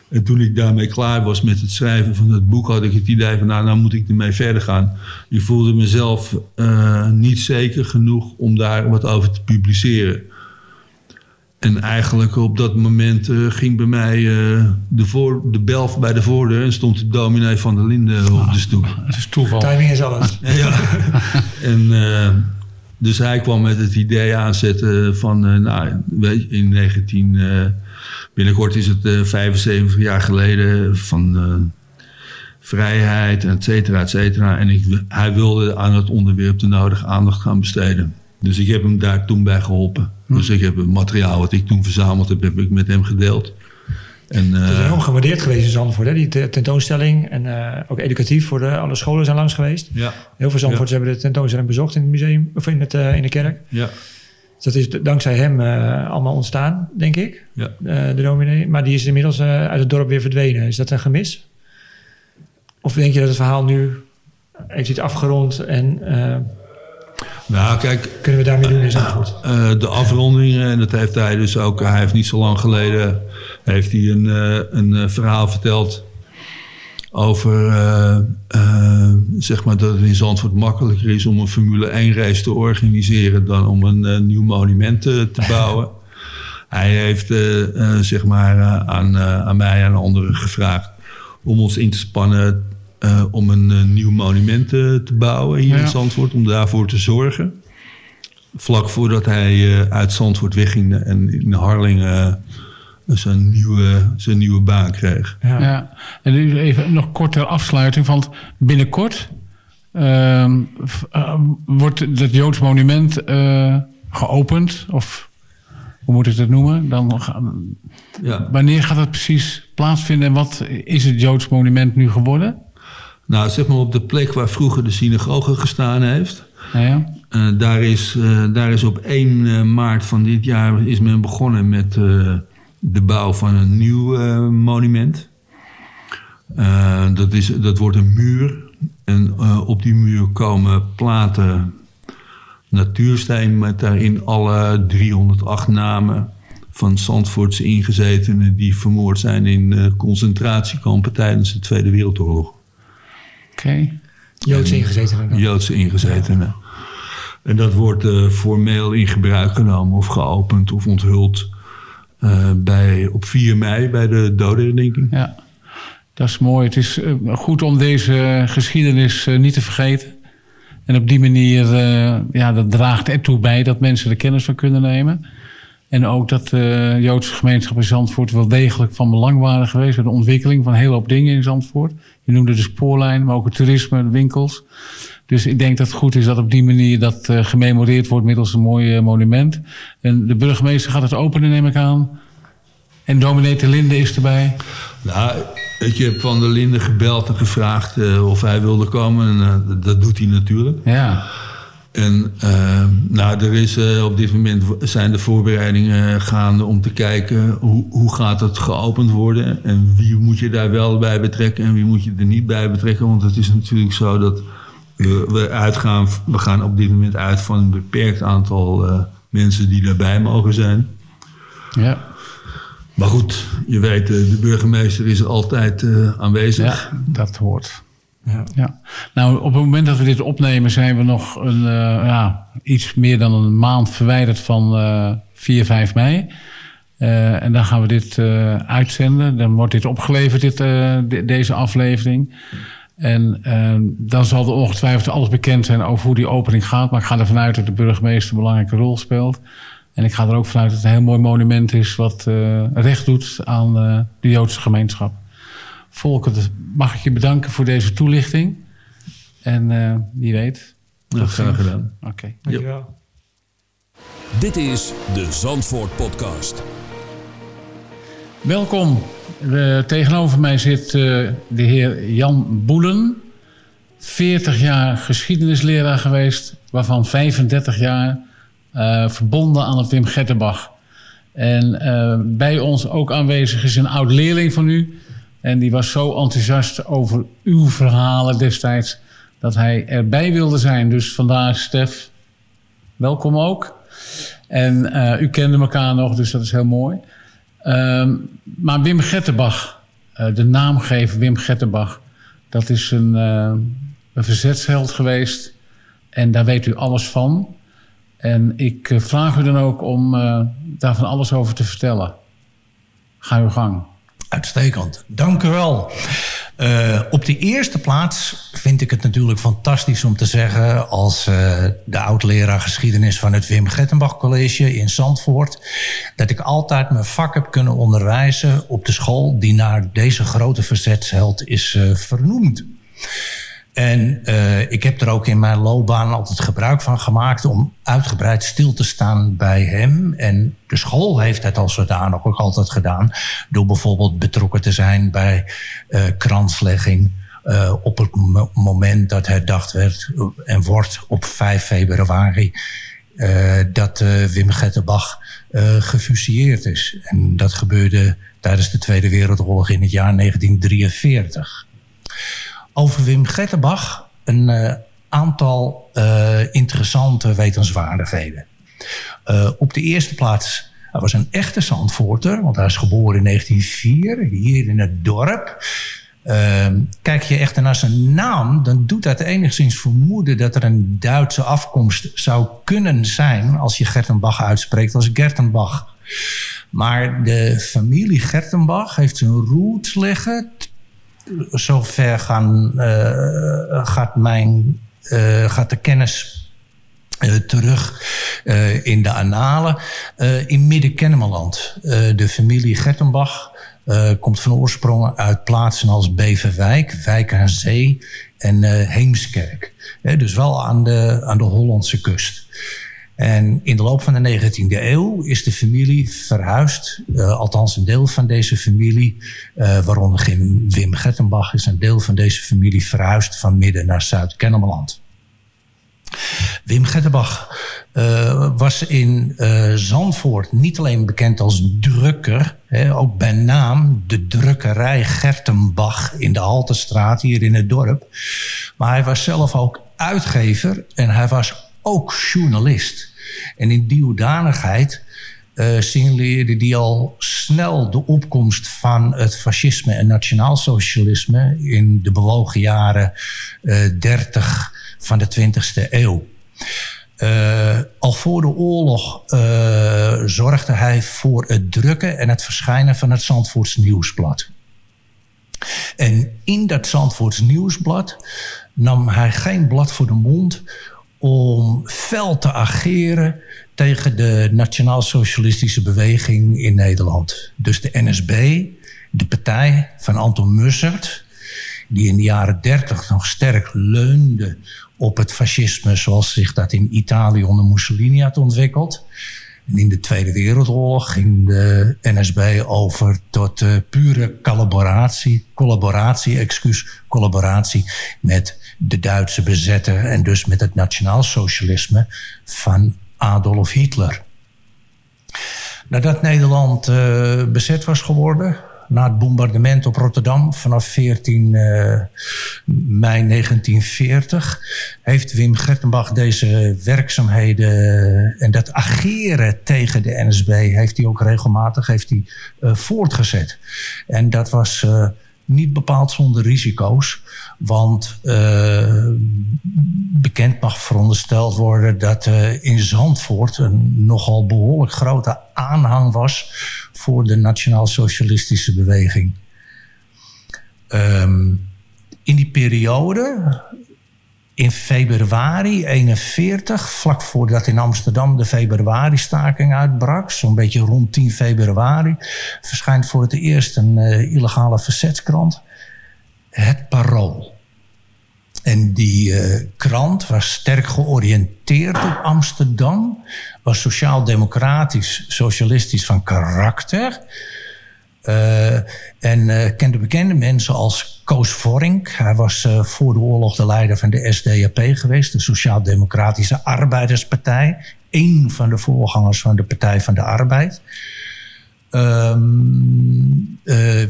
En toen ik daarmee klaar was met het schrijven van het boek, had ik het idee van, nou, nou moet ik ermee verder gaan. Ik voelde mezelf eh, niet zeker genoeg om daar wat over te publiceren. En eigenlijk op dat moment eh, ging bij mij eh, de, voor, de bel bij de voordeur en stond de dominee van der Linden op de stoep. Het is toeval. Timing is alles. Ja. en eh, dus hij kwam met het idee aanzetten van, eh, nou, weet je, in 19... eh, binnenkort is het eh 75 jaar geleden van vrijheid, et cetera, et cetera. En ik, hij wilde aan het onderwerp de nodige aandacht gaan besteden. Dus ik heb hem daar toen bij geholpen. Dus ik heb het materiaal wat ik toen verzameld heb, heb ik met hem gedeeld. En, Het is eh, enorm gewaardeerd geweest in Zandvoort, hè? die te- tentoonstelling. En eh, ook educatief voor de, alle scholen zijn langs geweest. ja, Heel veel Zandvoorts hebben de tentoonstelling bezocht in het museum of in, het, eh, in de kerk. ja, Dus dat is dankzij hem allemaal ontstaan, denk ik, ja. de dominee. Maar die is inmiddels uit het dorp weer verdwenen. Is dat een gemis? Of denk je dat het verhaal nu heeft iets afgerond en Nou, kijk, kunnen we daarmee doen in Zandvoort? Eh, de afrondingen, en dat heeft hij dus ook. Hij heeft niet zo lang geleden heeft hij een, eh, een eh, verhaal verteld over eh, eh, zeg maar dat het in Zandvoort makkelijker is om een Formule 1 race te organiseren dan om een eh, nieuw monument eh, te bouwen. hij heeft eh, eh, zeg maar eh, aan, eh, aan mij en anderen gevraagd om ons in te spannen eh, om een eh, nieuw monument eh, te bouwen hier Ja. in Zandvoort, om daarvoor te zorgen vlak voordat hij eh, uit Zandvoort wegging en in Harlingen zijn, nieuwe, zijn nieuwe baan kreeg. Ja. Ja. En nu even nog kort ter afsluiting. Want binnenkort ehm, eh, wordt het Joods monument eh, geopend. Of hoe moet ik het noemen? Dan, Ja. wanneer gaat het precies plaatsvinden? En wat is het Joods monument nu geworden? Nou, zeg maar op de plek waar vroeger de synagoge gestaan heeft. Ja. eh, daar, is, eh, daar is op 1 eh, maart van dit jaar is men begonnen met, de bouw van een nieuw monument. Dat, is, dat wordt een muur. En op die muur komen platen natuursteen met daarin alle 308 namen van Zandvoortse ingezetenen die vermoord zijn in concentratiekampen tijdens de Tweede Wereldoorlog. Okay. Joodse ingezetenen. Joodse ingezetenen. Ja. En dat wordt uh, formeel in gebruik genomen of geopend of onthuld uh, bij, op 4 mei bij de dodenherdenking. Ja, dat is mooi. Het is uh, goed om deze geschiedenis niet te vergeten. En op die manier, ja, dat draagt ertoe bij dat mensen er kennis van kunnen nemen. En ook dat de Joodse gemeenschap in Zandvoort wel degelijk van belang waren geweest bij de ontwikkeling van een hele hoop dingen in Zandvoort. Je noemde de spoorlijn, maar ook het toerisme, de winkels. Dus ik denk dat het goed is dat op die manier dat uh, gememoreerd wordt middels een mooi uh, monument. En de burgemeester gaat het openen, neem ik aan. En dominee de Linde is erbij. Nou, ik heb Van der Linde gebeld en gevraagd uh, of hij wilde komen. En dat doet hij natuurlijk. Ja. En nou, er is op dit moment zijn de voorbereidingen gaande om te kijken hoe, hoe gaat het geopend worden. En wie moet je daar wel bij betrekken en wie moet je er niet bij betrekken. Want het is natuurlijk zo dat we, uitgaan, we gaan op dit moment uit van een beperkt aantal uh, mensen die daarbij mogen zijn. Ja. Maar goed, je weet, de burgemeester is altijd aanwezig. Ja, dat hoort. Ja. ja. Nou, op het moment dat we dit opnemen, zijn we nog een, uh, ja, iets meer dan een maand verwijderd van 4, 5 mei. en dan gaan we dit uitzenden. Dan wordt dit opgeleverd, dit, de, deze aflevering. En uh, dan zal er ongetwijfeld alles bekend zijn over hoe die opening gaat. Maar ik ga ervan uit dat de burgemeester een belangrijke rol speelt. En ik ga er ook vanuit dat het een heel mooi monument is... wat uh, recht doet aan uh, de Joodse gemeenschap. Volker, mag ik je bedanken voor deze toelichting. En wie weet... Ja, graag gedaan. Oké. Okay. Dankjewel. Dit is de Zandvoort Podcast. Welkom. Uh, tegenover mij zit uh, de heer Jan Boelen. 40 jaar geschiedenisleraar geweest, waarvan 35 jaar uh, verbonden aan het Wim Gettenbach. En bij ons ook aanwezig is een oud leerling van u. En die was zo enthousiast over uw verhalen destijds dat hij erbij wilde zijn. Dus vandaar, Stef, welkom ook. En u kende elkaar nog, dus dat is heel mooi. Um, maar Wim Gettenbach, uh, de naamgever Wim Gettenbach, dat is een, uh, een verzetsheld geweest. En daar weet u alles van. En ik vraag u dan ook om daar van alles over te vertellen. Ga uw gang. Uitstekend. Dank u wel. Uh, op de eerste plaats vind ik het natuurlijk fantastisch om te zeggen... als uh, de oud-leraar geschiedenis van het Wim Gettenbach College in Zandvoort... dat ik altijd mijn vak heb kunnen onderwijzen op de school... die naar deze grote verzetsheld is uh, vernoemd. En uh, ik heb er ook in mijn loopbaan altijd gebruik van gemaakt om uitgebreid stil te staan bij hem. En de school heeft het als zodanig ook altijd gedaan. Door bijvoorbeeld betrokken te zijn bij uh, kranslegging. Uh, op het moment dat herdacht werd en wordt op 5 februari. dat Wim Gettenbach gefusilleerd is. En dat gebeurde tijdens de Tweede Wereldoorlog in het jaar 1943 over Wim Gettenbach een uh, aantal uh, interessante wetenswaardigheden. Uh, op de eerste plaats, hij was een echte Zandvoorter, want hij is geboren in 1904, hier in het dorp. kijk je echt naar zijn naam, dan doet dat enigszins vermoeden dat er een Duitse afkomst zou kunnen zijn als je Gertenbach uitspreekt als Gertenbach. Maar de familie Gertenbach heeft zijn roots liggen zover gaan, uh, gaat, mijn, uh, gaat de kennis uh, terug in de analen. in Midden-Kennemerland. de familie Gertenbach komt van oorsprong uit plaatsen als Beverwijk, Wijk aan Zee en Heemskerk. dus wel aan de, aan de Hollandse kust. En in de loop van de 19e eeuw is de familie verhuisd. Uh, althans, een deel van deze familie, uh, waaronder Wim Gettenbach, is een deel van deze familie verhuisd van midden naar Zuid-Kennemerland. Wim Gettenbach uh, was in Zandvoort niet alleen bekend als drukker, ook bij naam de drukkerij Gertenbach in de Haltestraat hier in het dorp. Maar hij was zelf ook uitgever en hij was ook journalist. En in die hoedanigheid uh, signaleerde die al snel de opkomst van het fascisme en nationaalsocialisme in de bewogen jaren uh, eh, 30 van de 20e eeuw. Uh, al voor de oorlog zorgde hij voor het drukken en het verschijnen van het Zandvoorts Nieuwsblad. En in dat Zandvoorts Nieuwsblad nam hij geen blad voor de mond om fel te ageren tegen de nationaal-socialistische beweging in Nederland. Dus de NSB, de partij van Anton Mussert, die in de jaren dertig nog sterk leunde op het fascisme zoals zich dat in Italië onder Mussolini had ontwikkeld. En in de Tweede Wereldoorlog ging de NSB over tot pure collaboratie, collaboratie, excuus, collaboratie met de Duitse bezetter en dus met het nationaalsocialisme van Adolf Hitler. Nadat Nederland uh, bezet was geworden, na het bombardement op Rotterdam vanaf 14 uh, mei 1940 heeft Wim Gertenbach deze werkzaamheden en dat ageren tegen de NSB heeft hij ook regelmatig heeft hij, uh, voortgezet. En dat was niet bepaald zonder risico's. Want uh, bekend mag verondersteld worden dat uh, in Zandvoort een nogal behoorlijk grote aanhang was voor de nationaal-socialistische beweging. Um, in die periode, in februari 41, vlak voordat in Amsterdam de februari-staking uitbrak, zo'n beetje rond 10 februari, verschijnt voor het eerst een uh, illegale verzetskrant, Het Parool. En die uh, krant was sterk georiënteerd op Amsterdam. Was sociaal-democratisch, socialistisch van karakter. Uh, en uh, kende bekende mensen als Koos Vorink. Hij was voor de oorlog de leider van de SDAP geweest. De Sociaal-Democratische Arbeiderspartij. Een van de voorgangers van de Partij van de Arbeid. Um, uh,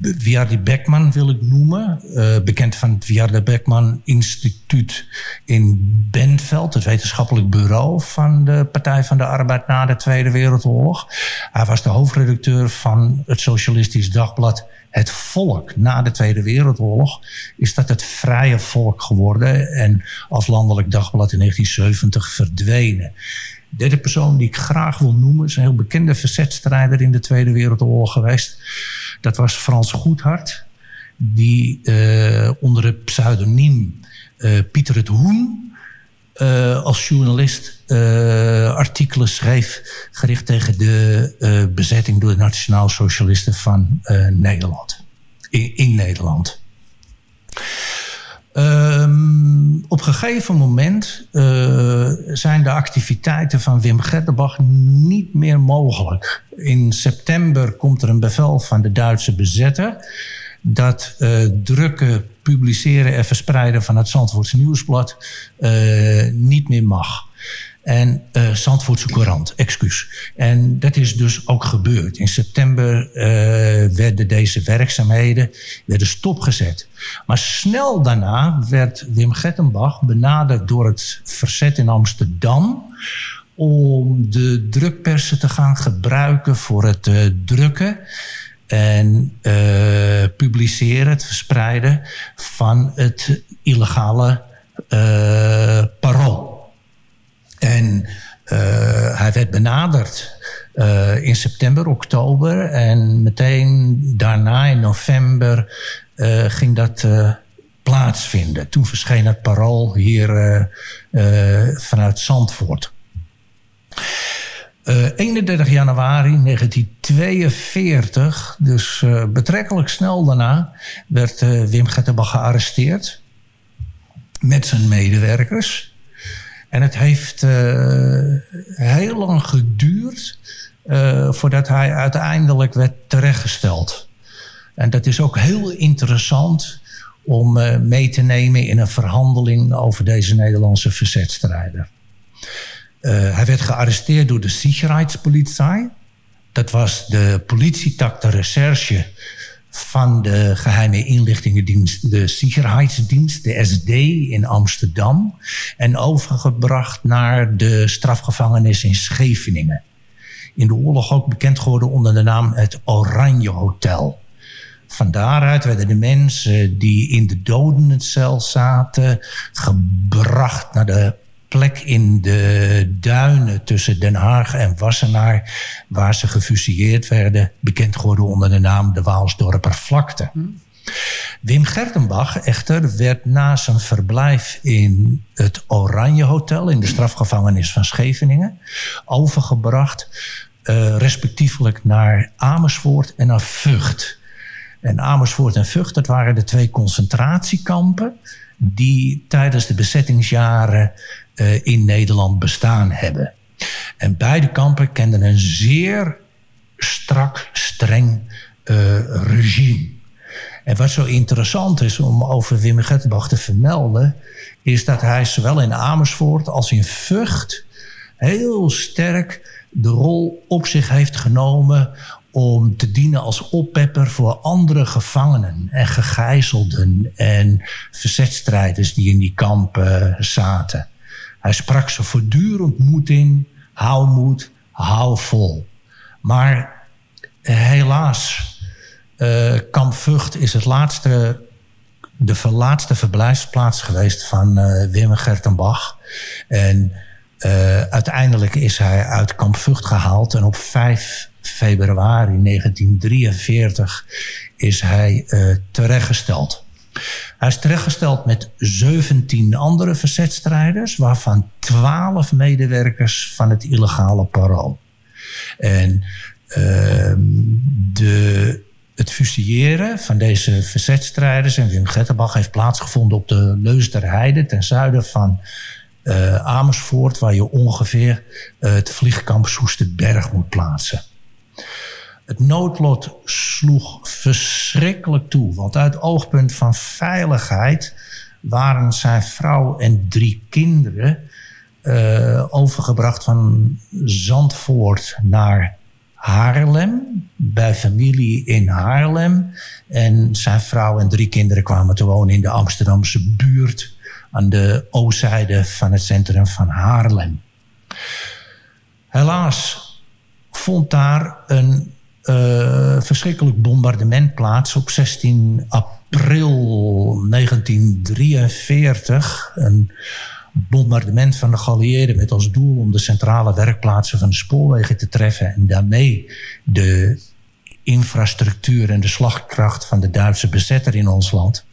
Wiardi Beckman wil ik noemen. Uh, bekend van het Wiardi Beckman Instituut in Bentveld. Het wetenschappelijk bureau van de Partij van de Arbeid na de Tweede Wereldoorlog. Hij was de hoofdredacteur van het Socialistisch Dagblad Het Volk. Na de Tweede Wereldoorlog is dat het Vrije Volk geworden. En als landelijk dagblad in 1970 verdwenen derde persoon die ik graag wil noemen... is een heel bekende verzetstrijder in de Tweede Wereldoorlog geweest. Dat was Frans Goedhart. Die uh, onder het pseudoniem uh, Pieter het Hoen... Uh, als journalist artikelen schreef... gericht tegen de bezetting door de Nationaal Socialisten van Nederland. In Nederland. Um, op een gegeven moment uh, zijn de activiteiten van Wim Gertenbach niet meer mogelijk. In september komt er een bevel van de Duitse bezetter dat uh, drukken, publiceren en verspreiden van het Zandvoortse Nieuwsblad uh, niet meer mag. En uh, Zandvoortse Courant, excuus. En dat is dus ook gebeurd. In september uh, werden deze werkzaamheden werden stopgezet. Maar snel daarna werd Wim Gettenbach benaderd door het verzet in Amsterdam om de drukpersen te gaan gebruiken voor het uh, drukken en uh, publiceren, het verspreiden van het illegale uh, parool. En uh, hij werd benaderd uh, in september, oktober. En meteen daarna in november uh, ging dat plaatsvinden. Toen verscheen het parool hier vanuit Zandvoort. 31 januari 1942, dus betrekkelijk snel daarna, werd Wim Gettenbach gearresteerd. Met zijn medewerkers. En het heeft uh, heel lang geduurd uh, voordat hij uiteindelijk werd terechtgesteld. En dat is ook heel interessant om uh, mee te nemen in een verhandeling over deze Nederlandse verzetstrijder. hij werd gearresteerd door de Sicherheitspolizei. Dat was de politietak de recherche van de geheime inlichtingendienst, de Sicherheidsdienst, de SD in Amsterdam. En overgebracht naar de strafgevangenis in Scheveningen. In de oorlog ook bekend geworden onder de naam het Oranje Hotel. Van daaruit werden de mensen die in de dodencel zaten gebracht naar de plek in de duinen tussen Den Haag en Wassenaar, waar ze gefusilleerd werden, bekend geworden onder de naam de Waalsdorper Vlakte. Wim Gertenbach echter werd na zijn verblijf in het Oranje Hotel in de strafgevangenis van Scheveningen overgebracht, uh, respectievelijk naar Amersfoort en naar Vught. En Amersfoort en Vught, dat waren de twee concentratiekampen die tijdens de bezettingsjaren uh, in Nederland bestaan hebben. En beide kampen kenden een zeer strak, streng uh, regime. En wat zo interessant is om over Wim Gettenbach te vermelden, is dat hij zowel in Amersfoort als in Vught heel sterk de rol op zich heeft genomen om te dienen als oppepper voor andere gevangenen en gegijzelden en verzetstrijders die in die kampen zaten. Hij sprak ze voortdurend moed in, hou moed, hou vol. Maar helaas, uh, Kamp Vught is het laatste, de laatste verblijfsplaats geweest van uh, Wim Gertenbach. En uiteindelijk is hij uit Kamp Vught gehaald en op 5 februari 1943 is hij terechtgesteld. Hij is terechtgesteld met 17 andere verzetstrijders, waarvan 12 medewerkers van het illegale parool. En uh, de, het fusilleren van deze verzetstrijders en Wim Gettenbach heeft plaatsgevonden op de Leusderheide ten zuiden van uh, Amersfoort, waar je ongeveer uh, het vliegkamp Soesterberg moet plaatsen. Het noodlot sloeg verschrikkelijk toe, want uit oogpunt van veiligheid waren zijn vrouw en drie kinderen uh, overgebracht van Zandvoort naar Haarlem, bij familie in Haarlem. En zijn vrouw en drie kinderen kwamen te wonen in de Amsterdamse buurt aan de oostzijde van het centrum van Haarlem. Helaas vond daar een uh, verschrikkelijk bombardement plaats op 16 april 1943. Een bombardement van de geallieerden met als doel om de centrale werkplaatsen van de spoorwegen te treffen en daarmee de infrastructuur en de slagkracht van de Duitse bezetter in ons land.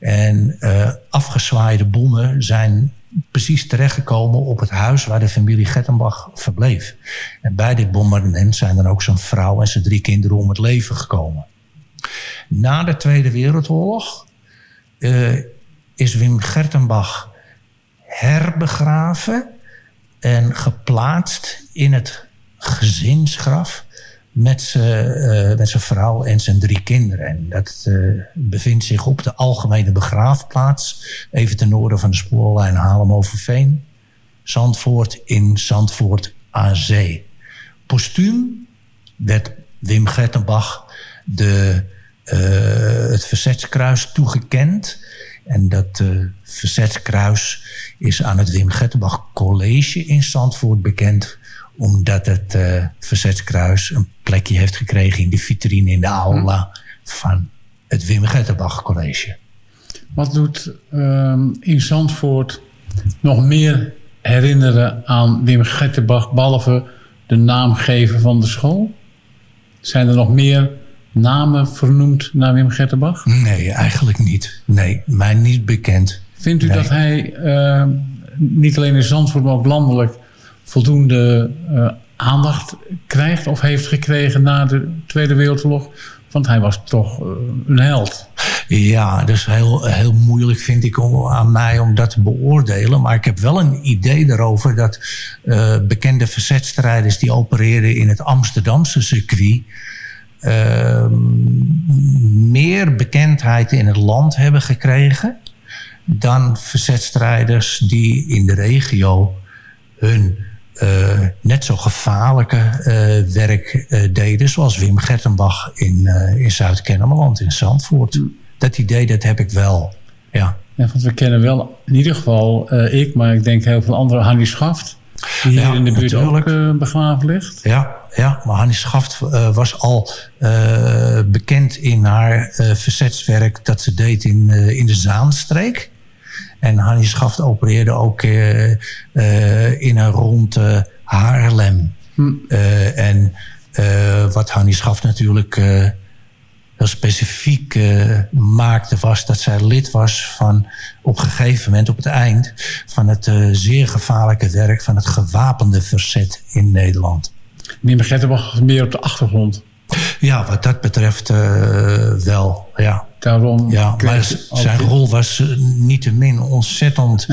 En uh, afgezwaaide bommen zijn precies terechtgekomen op het huis waar de familie Gettenbach verbleef. En bij dit bombardement zijn dan ook zijn vrouw en zijn drie kinderen om het leven gekomen. Na de Tweede Wereldoorlog uh, is Wim Gertenbach herbegraven en geplaatst in het gezinsgraf met zijn uh, vrouw en zijn drie kinderen. En dat uh, bevindt zich op de algemene begraafplaats, even ten noorden van de spoorlijn Haarlem-Overveen, Zandvoort in Zandvoort aan Zee. Postuum werd Wim Gertenbach de, uh, het Verzetskruis toegekend. En dat Verzetskruis is aan het Wim Gertenbach College in Zandvoort bekend omdat het uh, Verzetskruis een plekje heeft gekregen in de vitrine in de aula van het Wim Gettenbach College. Wat doet uh, in Zandvoort nog meer herinneren aan Wim Gettenbach, behalve de naamgever van de school? Zijn er nog meer namen vernoemd naar Wim Gettenbach? Nee, eigenlijk niet. Nee, mij niet bekend. Vindt u nee. dat hij uh, niet alleen in Zandvoort, maar ook landelijk voldoende uh, aandacht krijgt of heeft gekregen na de Tweede Wereldoorlog? Want hij was toch uh, een held. Ja, dat is heel, heel moeilijk vind ik om, aan mij om dat te beoordelen. Maar ik heb wel een idee erover dat uh, bekende verzetstrijders die opereren in het Amsterdamse circuit. meer bekendheid in het land hebben gekregen dan verzetstrijders die in de regio hun net zo gevaarlijke werk deden... zoals Wim Gertenbach in, in Zuid-Kennemerland, in Zandvoort. Hm. Dat idee, dat heb ik wel, ja. Ja, want we kennen wel in ieder geval ik, maar ik denk heel veel andere, Hannie Schaft... Die hier in de buurt ook begraven ligt. Ja, ja maar Hannie Schaft uh, was al uh, bekend in haar verzetswerk dat ze deed in, in de Zaanstreek. En Hannie Schaft opereerde ook in en rond Haarlem. Hm. en wat Hannie Schaft natuurlijk heel specifiek maakte was dat zij lid was van op een gegeven moment op het eind van het zeer gevaarlijke werk van het gewapende verzet in Nederland. Meneer Gettenbach meer op de achtergrond. Ja, wat dat betreft uh, wel, ja. Daarom ja, maar zijn rol was niettemin ontzettend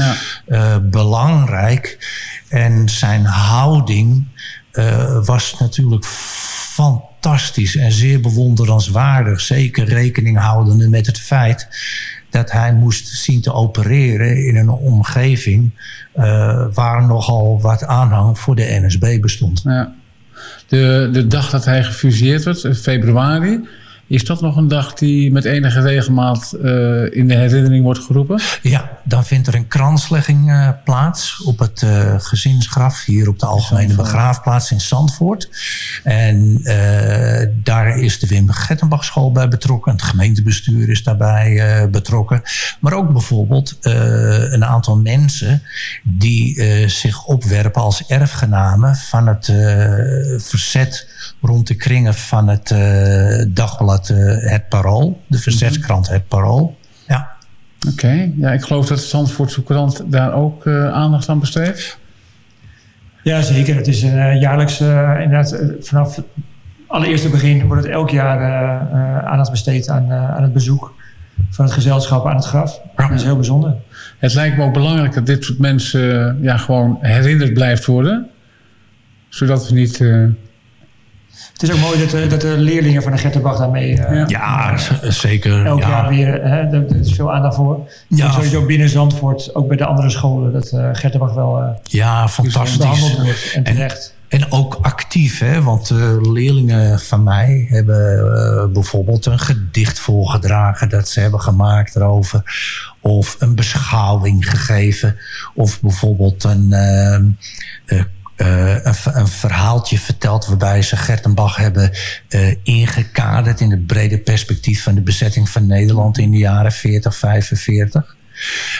ja. belangrijk. En zijn houding was natuurlijk fantastisch fantastisch en zeer bewonderenswaardig. Zeker rekening houdende met het feit dat hij moest zien te opereren in een omgeving uh, waar nogal wat aanhang voor de NSB bestond. Ja. De, de dag dat hij gefuseerd werd, februari, is dat nog een dag die met enige regelmaat uh, in de herinnering wordt geroepen? Ja, dan vindt er een kranslegging uh, plaats op het uh, gezinsgraf hier op de Algemene Begraafplaats in Zandvoort. En daar is de Wim Gettenbach school bij betrokken. Het gemeentebestuur is daarbij betrokken. Maar ook bijvoorbeeld een aantal mensen die zich opwerpen als erfgenamen van het verzet rond de kringen van het dagblad uh, Het Parool, de verzetskrant Het Parool. Ja. Oké, ja, ik geloof dat de Zandvoortse krant daar ook uh, aandacht aan besteedt. Ja, zeker. Het is uh, jaarlijks, inderdaad, vanaf het allereerste begin wordt het elk jaar aandacht besteed aan, aan het bezoek van het gezelschap aan het graf. Dat is heel bijzonder. Het lijkt me ook belangrijk dat dit soort mensen ja, gewoon herinnerd blijft worden. Zodat we niet het is ook mooi dat, de, dat de leerlingen van de Gettenbach daarmee... Uh, ja, zeker. Elk ja. jaar weer, hè, er is veel aandacht voor. Ja. Sowieso binnen Zandvoort, ook bij de andere scholen, dat uh, Gettenbach wel uh, ja, fantastisch. behandeld wordt en terecht. En, en ook actief, hè? want leerlingen van mij hebben bijvoorbeeld een gedicht voorgedragen dat ze hebben gemaakt erover. Of een beschouwing gegeven. Of bijvoorbeeld een uh, een, een, verhaaltje verteld waarbij ze Gertenbach hebben uh, ingekaderd in het brede perspectief van de bezetting van Nederland in de jaren 40, 45.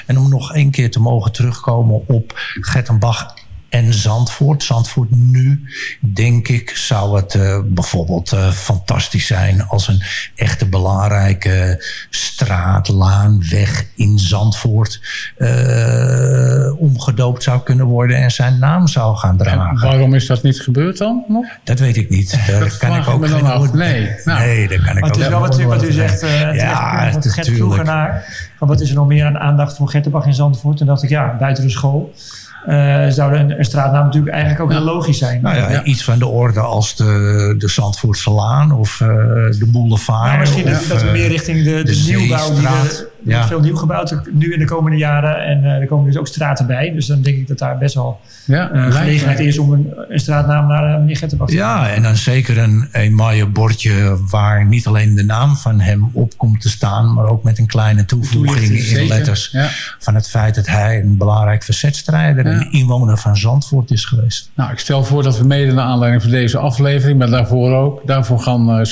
En om nog één keer te mogen terugkomen op Gertenbach en Zandvoort. Zandvoort nu, denk ik, zou het uh, bijvoorbeeld uh, fantastisch zijn als een echte belangrijke straat, laan, weg in Zandvoort uh, omgedoopt zou kunnen worden en zijn naam zou gaan dragen. En waarom is dat niet gebeurd dan nog? Dat weet ik niet. Daar dat kan ik ook geen af. Nee, nou, nee, daar kan ik ook Het is wel wat, wat u zegt. Uh, ja, het Gert vroeger naar. Wat is er nog meer aan aandacht voor Gertenbach in Zandvoort? En dacht ik, ja, buiten de school uh, zou een, een, straatnaam natuurlijk eigenlijk ook heel logisch zijn. Nou ja, iets van de orde als de, de Zandvoortse Laan of uh, de boulevard. Nou, misschien of, dat, we meer richting de, de, de nieuwbouw, die ja. veel nieuw gebouwd nu in de komende jaren. En uh, er komen dus ook straten bij. Dus dan denk ik dat daar best wel ja, uh, gelegenheid is om een, een straatnaam naar uh, meneer Gettenbach te Ja, en dan zeker een, mooie bordje waar niet alleen de naam van hem op komt te staan, maar ook met een kleine toevoeging in letters ja. van het feit dat hij een belangrijk verzetstrijder en inwoner van Zandvoort is geweest. Nou, ik stel voor dat we mede naar aanleiding van deze aflevering, maar daarvoor ook, daarvoor gaan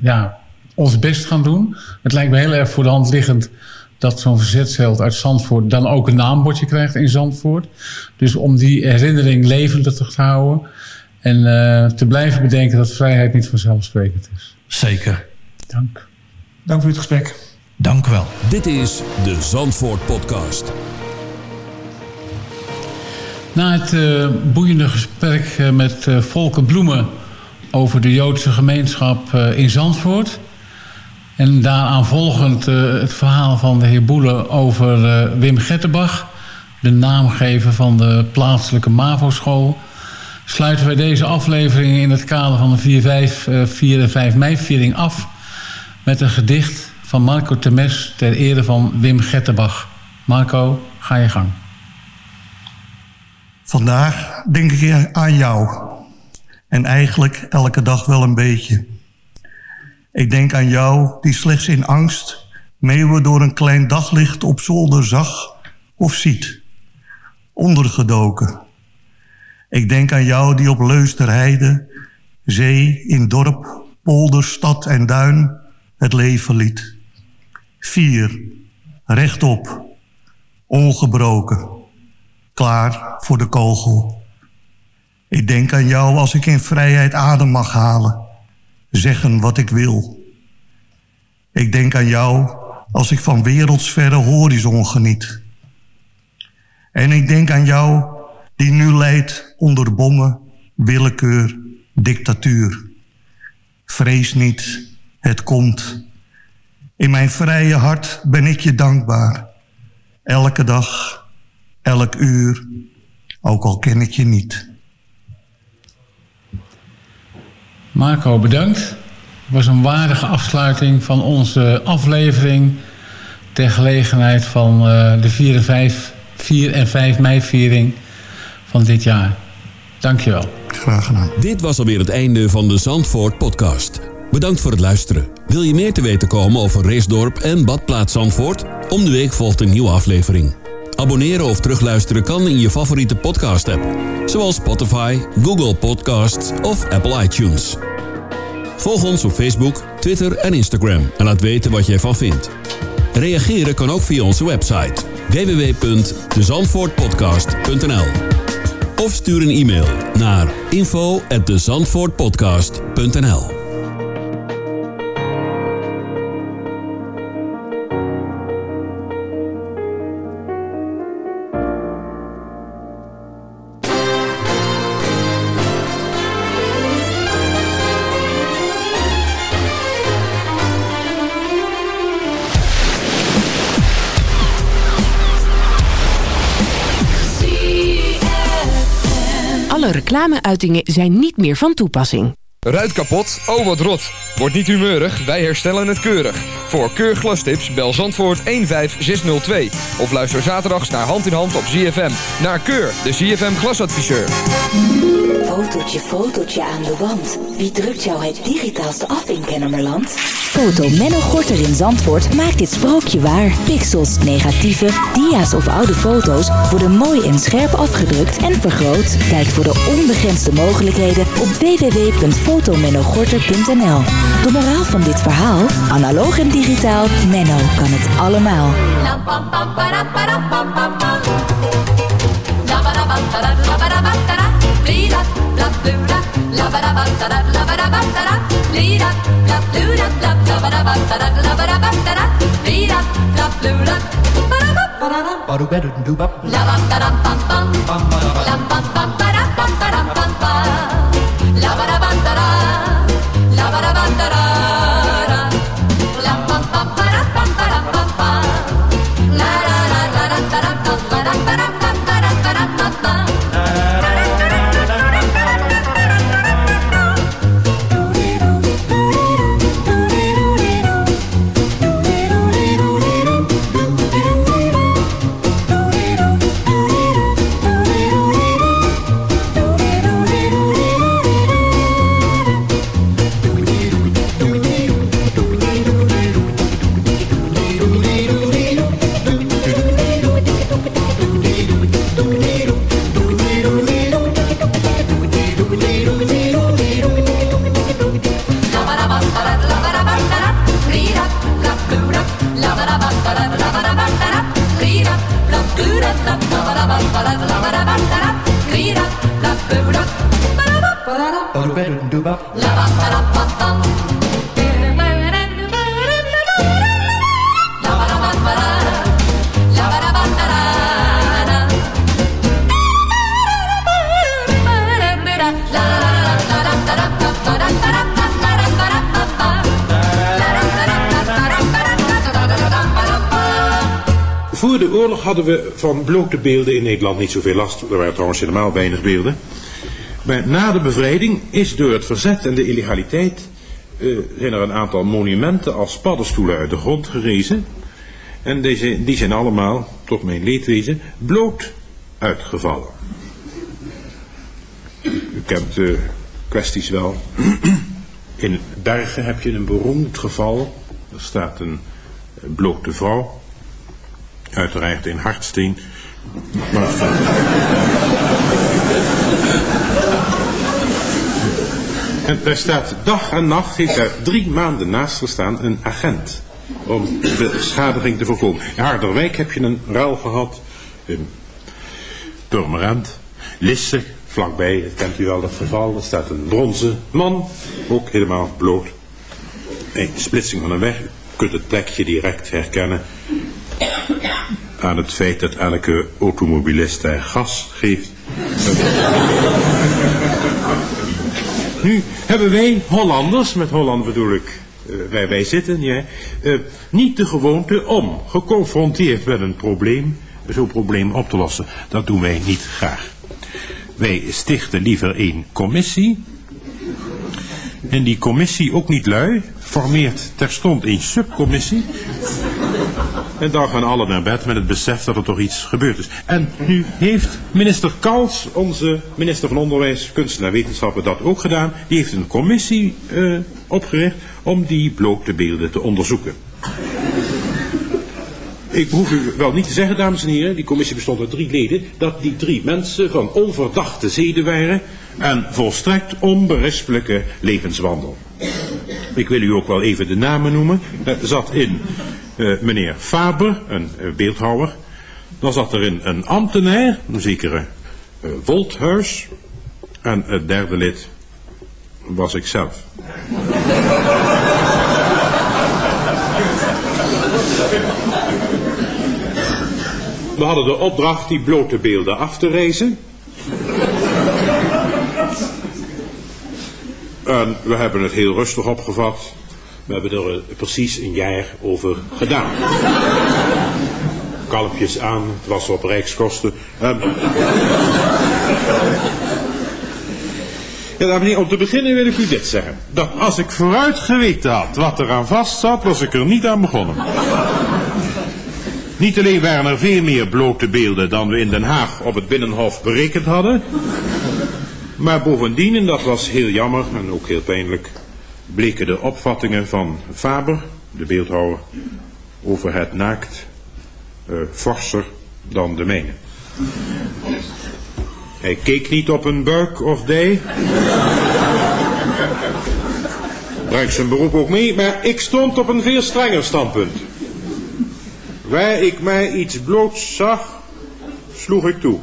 ja, ons best gaan doen. Het lijkt me heel erg voor de hand liggend dat zo'n verzetsheld uit Zandvoort dan ook een naambordje krijgt in Zandvoort. Dus om die herinnering levendig te houden en uh, te blijven bedenken dat vrijheid niet vanzelfsprekend is. Zeker. Dank. Dank voor het gesprek. Dank u wel. Dit is de Zandvoort Podcast. Na het uh, boeiende gesprek uh, met uh, Volker Bloemen over de Joodse gemeenschap in Zandvoort en daaraan volgend uh, het verhaal van de heer Boele over uh, Wim Gettenbach, de naamgever van de plaatselijke MAVO-school, sluiten wij deze aflevering in het kader van de 4, 5, uh, 4 en 5 mei-viering af met een gedicht van Marco Temes ter ere van Wim Gettenbach. Marco, ga je gang. Vandaag denk ik aan jou. En eigenlijk elke dag wel een beetje. Ik denk aan jou die slechts in angst meeuwen door een klein daglicht op zolder zag of ziet. Ondergedoken. Ik denk aan jou die op Leusterheide, zee, in dorp, polder, stad en duin het leven liet. Vier, rechtop, ongebroken, klaar voor de kogel. Ik denk aan jou als ik in vrijheid adem mag halen, zeggen wat ik wil. Ik denk aan jou als ik van wereldsverre horizon geniet. En ik denk aan jou die nu leidt onder bommen, willekeur, dictatuur. Vrees niet, het komt. In mijn vrije hart ben ik je dankbaar. Elke dag, elk uur, ook al ken ik je niet. Marco, bedankt. Het was een waardige afsluiting van onze aflevering... ter gelegenheid van uh, de 4 en 5, 4 en 5 mei-viering van dit jaar. Dankjewel. Graag gedaan. Dit was alweer het einde van de Zandvoort podcast. Bedankt voor het luisteren. Wil je meer te weten komen over Reesdorp en Badplaats Zandvoort? Om de week volgt een nieuwe aflevering. Abonneren of terugluisteren kan in je favoriete podcast-app. Zoals Spotify, Google Podcasts of Apple iTunes. Volg ons op Facebook, Twitter en Instagram en laat weten wat je ervan vindt. Reageren kan ook via onze website www.dezandvoortpodcast.nl Of stuur een e-mail naar info@dezandvoortpodcast.nl Alle reclameuitingen zijn niet meer van toepassing. Ruit kapot? Oh wat rot. Word niet humeurig, wij herstellen het keurig. Voor keurglastips bel Zandvoort 15602. Of luister zaterdags naar Hand in Hand op ZFM. Naar Keur, de ZFM glasadviseur. Fotootje, fotootje aan de wand. Wie drukt jou het digitaalste af in Kennemerland? Foto Menno Gorter in Zandvoort maakt dit sprookje waar. Pixels, negatieven, dia's of oude foto's worden mooi en scherp afgedrukt en vergroot. Kijk voor de onbegrensde mogelijkheden op www.fotomennogorter.nl. De moraal van dit verhaal? Analoog en digitaal, Menno kan het allemaal. Baru better than do bop. La bam da dam bam bam. Bam ba da bam. La bam bam bam. Hadden we van blote beelden in Nederland niet zoveel last. Er waren trouwens helemaal weinig beelden. Maar na de bevrijding is door het verzet en de illegaliteit... Uh, zijn er een aantal monumenten als paddenstoelen uit de grond gerezen. En deze, die zijn allemaal, tot mijn leedwezen, bloot uitgevallen. kent de kwesties wel. In Bergen heb je een beroemd geval. Er staat een blote vrouw. Uiteraard in hardsteen. Maar... En daar staat dag en nacht, heeft daar drie maanden naast gestaan, een agent. Om de beschadiging te voorkomen. In Harderwijk heb je een ruil gehad. In Purmerend. Lisse, vlakbij, kent u wel dat geval. Er staat een bronzen man, ook helemaal bloot. Een splitsing van een weg. Kunt het plekje direct herkennen aan het feit dat elke automobilist daar gas geeft. Nu hebben wij Hollanders, met Holland bedoel ik uh, waar wij zitten, uh, niet de gewoonte om, geconfronteerd met een probleem, zo'n probleem op te lossen. Dat doen wij niet graag. Wij stichten liever een commissie. En die commissie, ook niet lui, formeert terstond een subcommissie. En dan gaan alle naar bed met het besef dat er toch iets gebeurd is. En nu heeft minister Kals, onze minister van Onderwijs, Kunst en Wetenschappen, dat ook gedaan. Die heeft een commissie uh, opgericht om die blote beelden te onderzoeken. Ik hoef u wel niet te zeggen, dames en heren, die commissie bestond uit drie leden, dat die drie mensen van onverdachte zeden waren en volstrekt onberispelijke levenswandel. Ik wil u ook wel even de namen noemen. Er zat in meneer Faber, een uh, beeldhouwer. Dan zat er in een ambtenaar, een zekere uh, Wolthuis. En het derde lid was ik zelf. We hadden de opdracht die blote beelden af te reizen. En we hebben het heel rustig opgevat. We hebben er uh, precies een jaar over gedaan. Kalpjes aan, het was op rijkskosten. Um, ja, dames en heren, om te beginnen wil ik u dit zeggen. Dat als ik vooruit geweten had wat er aan vast zat, was ik er niet aan begonnen. Niet alleen waren er veel meer blote beelden dan we in Den Haag op het Binnenhof berekend hadden. Maar bovendien, en dat was heel jammer en ook heel pijnlijk, bleken de opvattingen van Faber, de beeldhouwer, over het naakt uh, forser dan de mijne. Hij keek niet op een buik of dij. Brengt zijn beroep ook mee, maar ik stond op een veel strenger standpunt. Waar ik mij iets bloots zag, sloeg ik toe.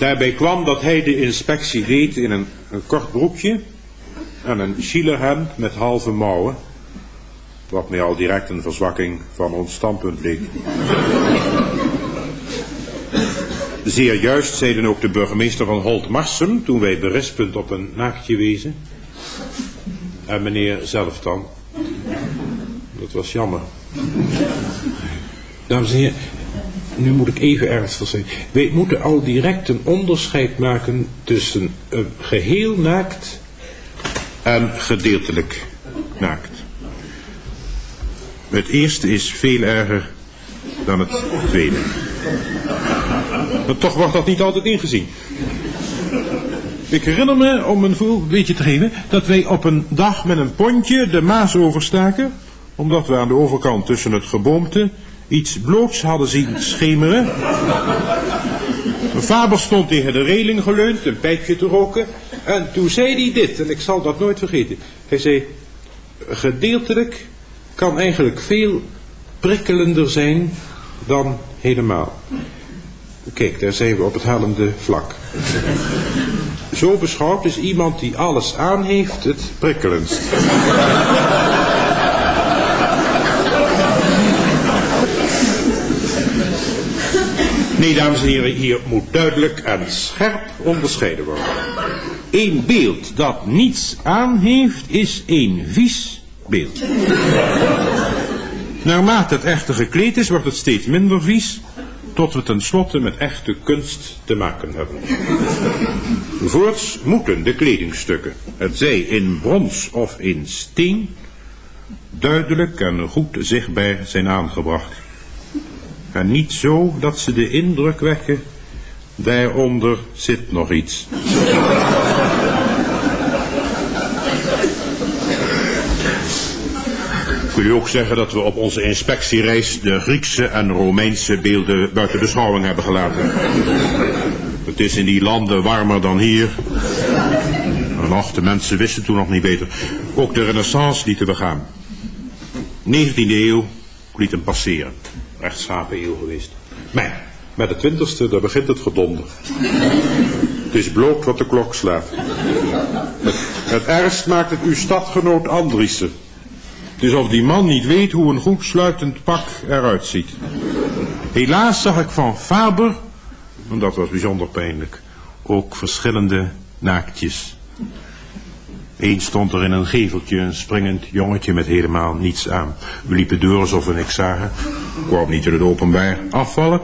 Daarbij kwam dat hij de inspectie deed in een, kort broekje en een schielerhemd met halve mouwen, wat mij al direct een verzwakking van ons standpunt leek. Zeer juist zeiden ook de burgemeester van Holt-Marsum toen wij berispend op een naaktje wezen. En meneer zelf dan. Dat was jammer. Dames en heren, nu moet ik even ernstig zijn. Wij moeten al direct een onderscheid maken tussen uh, geheel naakt en gedeeltelijk naakt. Het eerste is veel erger dan het tweede. Maar toch wordt dat niet altijd ingezien. Ik herinner me, om een voorbeeldje te geven, dat wij op een dag met een pontje de Maas overstaken, omdat we aan de overkant tussen het geboomte iets bloots hadden zien schemeren. Mijn vader stond tegen de reling geleund, een pijpje te roken. En toen zei hij dit, en ik zal dat nooit vergeten. Hij zei, gedeeltelijk kan eigenlijk veel prikkelender zijn dan helemaal. Kijk, daar zijn we op het hellende vlak. Zo beschouwd is iemand die alles aan heeft het prikkelendst. Nee, dames en heren, hier moet duidelijk en scherp onderscheiden worden. Een beeld dat niets aan heeft, is een vies beeld. Naarmate het echter gekleed is, wordt het steeds minder vies, tot we tenslotte met echte kunst te maken hebben. Voorts moeten de kledingstukken, het zij in brons of in steen, duidelijk en goed zichtbaar zijn aangebracht. En niet zo dat ze de indruk wekken, daaronder zit nog iets. Kun je ook zeggen dat we op onze inspectiereis de Griekse en Romeinse beelden buiten beschouwing hebben gelaten. Het is in die landen warmer dan hier. En de mensen wisten toen nog niet beter. Ook de renaissance lieten we gaan. 19e eeuw liet hem passeren. Rechtschapen eeuw geweest. Maar met de 20e, daar begint het gedonder. Het is bloot wat de klok slaat. Het, het ergst maakt het uw stadgenoot Andriessen. Het is of die man niet weet hoe een goed sluitend pak eruit ziet. Helaas zag ik van Faber, en dat was bijzonder pijnlijk, ook verschillende naaktjes. Eén stond er in een geveltje, een springend jongetje met helemaal niets aan. We liepen door alsof we niks zagen. Wou niet in het openbaar afvallen.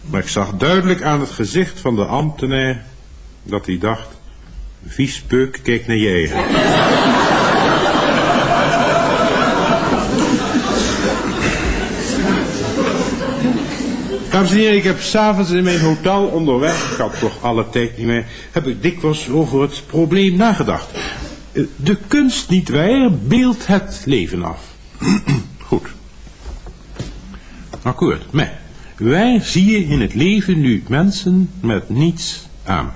Maar ik zag duidelijk aan het gezicht van de ambtenaar dat hij dacht... Vies peuk, kijk naar je eigen. Dames en heren, ik heb s'avonds in mijn hotel onderweg, ik had toch alle tijd niet meer, heb ik dikwijls over het probleem nagedacht. De kunst, niet waar, beeldt het leven af. Goed. Akkoord, maar waar zie je in het leven nu mensen met niets aan?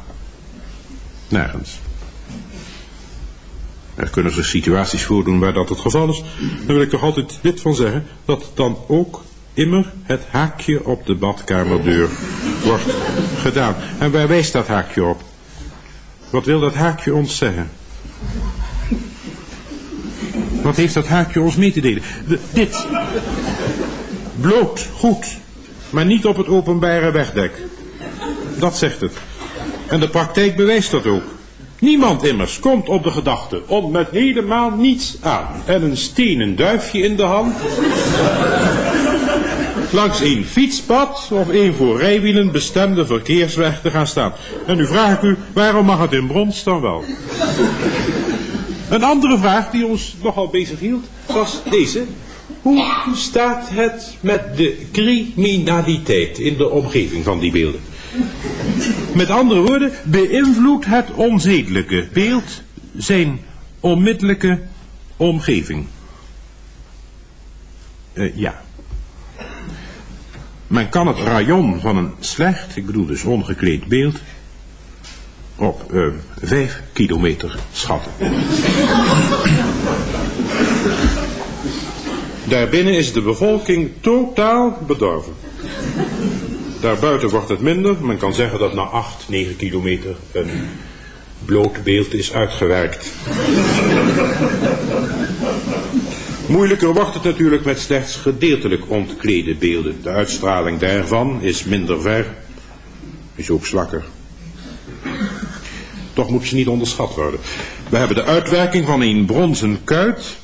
Nergens. Er kunnen zich situaties voordoen waar dat het geval is. Dan wil ik er altijd lid van zeggen dat dan ook immer het haakje op de badkamerdeur wordt gedaan. En waar wijst dat haakje op? Wat wil dat haakje ons zeggen? Wat heeft dat haakje ons mee te delen? De- dit. Bloot, goed. Maar niet op het openbare wegdek. Dat zegt het. En de praktijk bewijst dat ook. Niemand immers komt op de gedachte om met helemaal niets aan en een stenen duifje in de hand langs een fietspad of een voor rijwielen bestemde verkeersweg te gaan staan. En nu vraag ik u, waarom mag het in Brons dan wel? Een andere vraag die ons nogal bezig hield, was deze. Hoe staat het met de criminaliteit in de omgeving van die beelden? Met andere woorden, beïnvloedt het onzedelijke beeld zijn onmiddellijke omgeving? Eh, ja. Men kan het rayon van een slecht, ik bedoel dus ongekleed beeld, op eh, vijf kilometer schatten. Daarbinnen is de bevolking totaal bedorven. Daarbuiten wordt het minder. Men kan zeggen dat na 8, 9 kilometer een bloot beeld is uitgewerkt. Moeilijker wordt het natuurlijk met slechts gedeeltelijk ontklede beelden. De uitstraling daarvan is minder ver, is ook zwakker. Toch moet ze niet onderschat worden. We hebben de uitwerking van een bronzen kuit,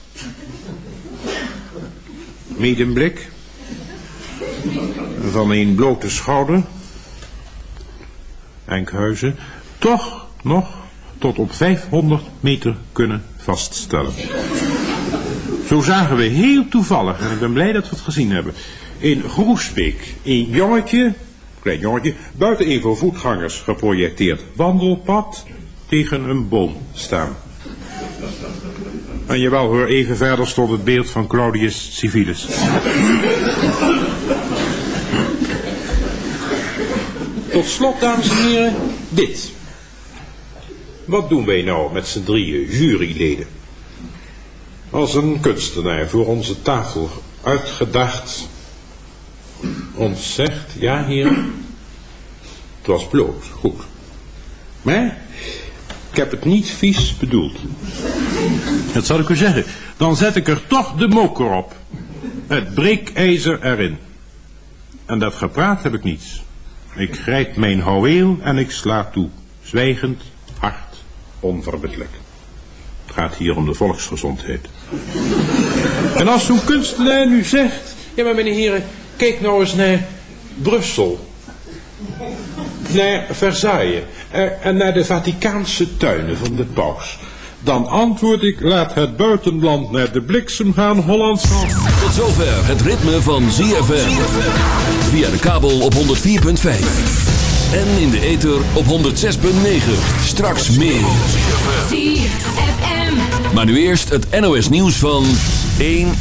medemblik, van een blote schouder, Enkhuizen, toch nog tot op 500 meter kunnen vaststellen. Zo zagen we heel toevallig, en ik ben blij dat we het gezien hebben, in Groesbeek een jongetje, klein jongetje, buiten een voor voetgangers geprojecteerd wandelpad tegen een boom staan. En jawel hoor, even verder stond het beeld van Claudius Civilis. Tot slot, dames en heren, dit. Wat doen wij nou met z'n drieën juryleden? Als een kunstenaar voor onze tafel uitgedacht ons zegt, ja heer, het was bloot, goed. Maar ik heb het niet vies bedoeld. Dat zal ik u zeggen. Dan zet ik er toch de moker op. Het breekijzer erin. En dat gepraat heb ik niets. Ik grijp mijn houweel en ik sla toe. Zwijgend, hard, onverbiddelijk. Het gaat hier om de volksgezondheid. En als zo'n kunstenaar nu zegt... Ja, maar meneer heren, kijk nou eens naar Brussel. Naar Versailles. eh, En naar de Vaticaanse tuinen van de paus. Dan antwoord ik, laat het buitenland naar de bliksem gaan, Hollands Tot zover het ritme van ZFM. Via de kabel op 104.5. En in de ether op 106.9. Straks meer. Maar nu eerst het NOS nieuws van 1 uur.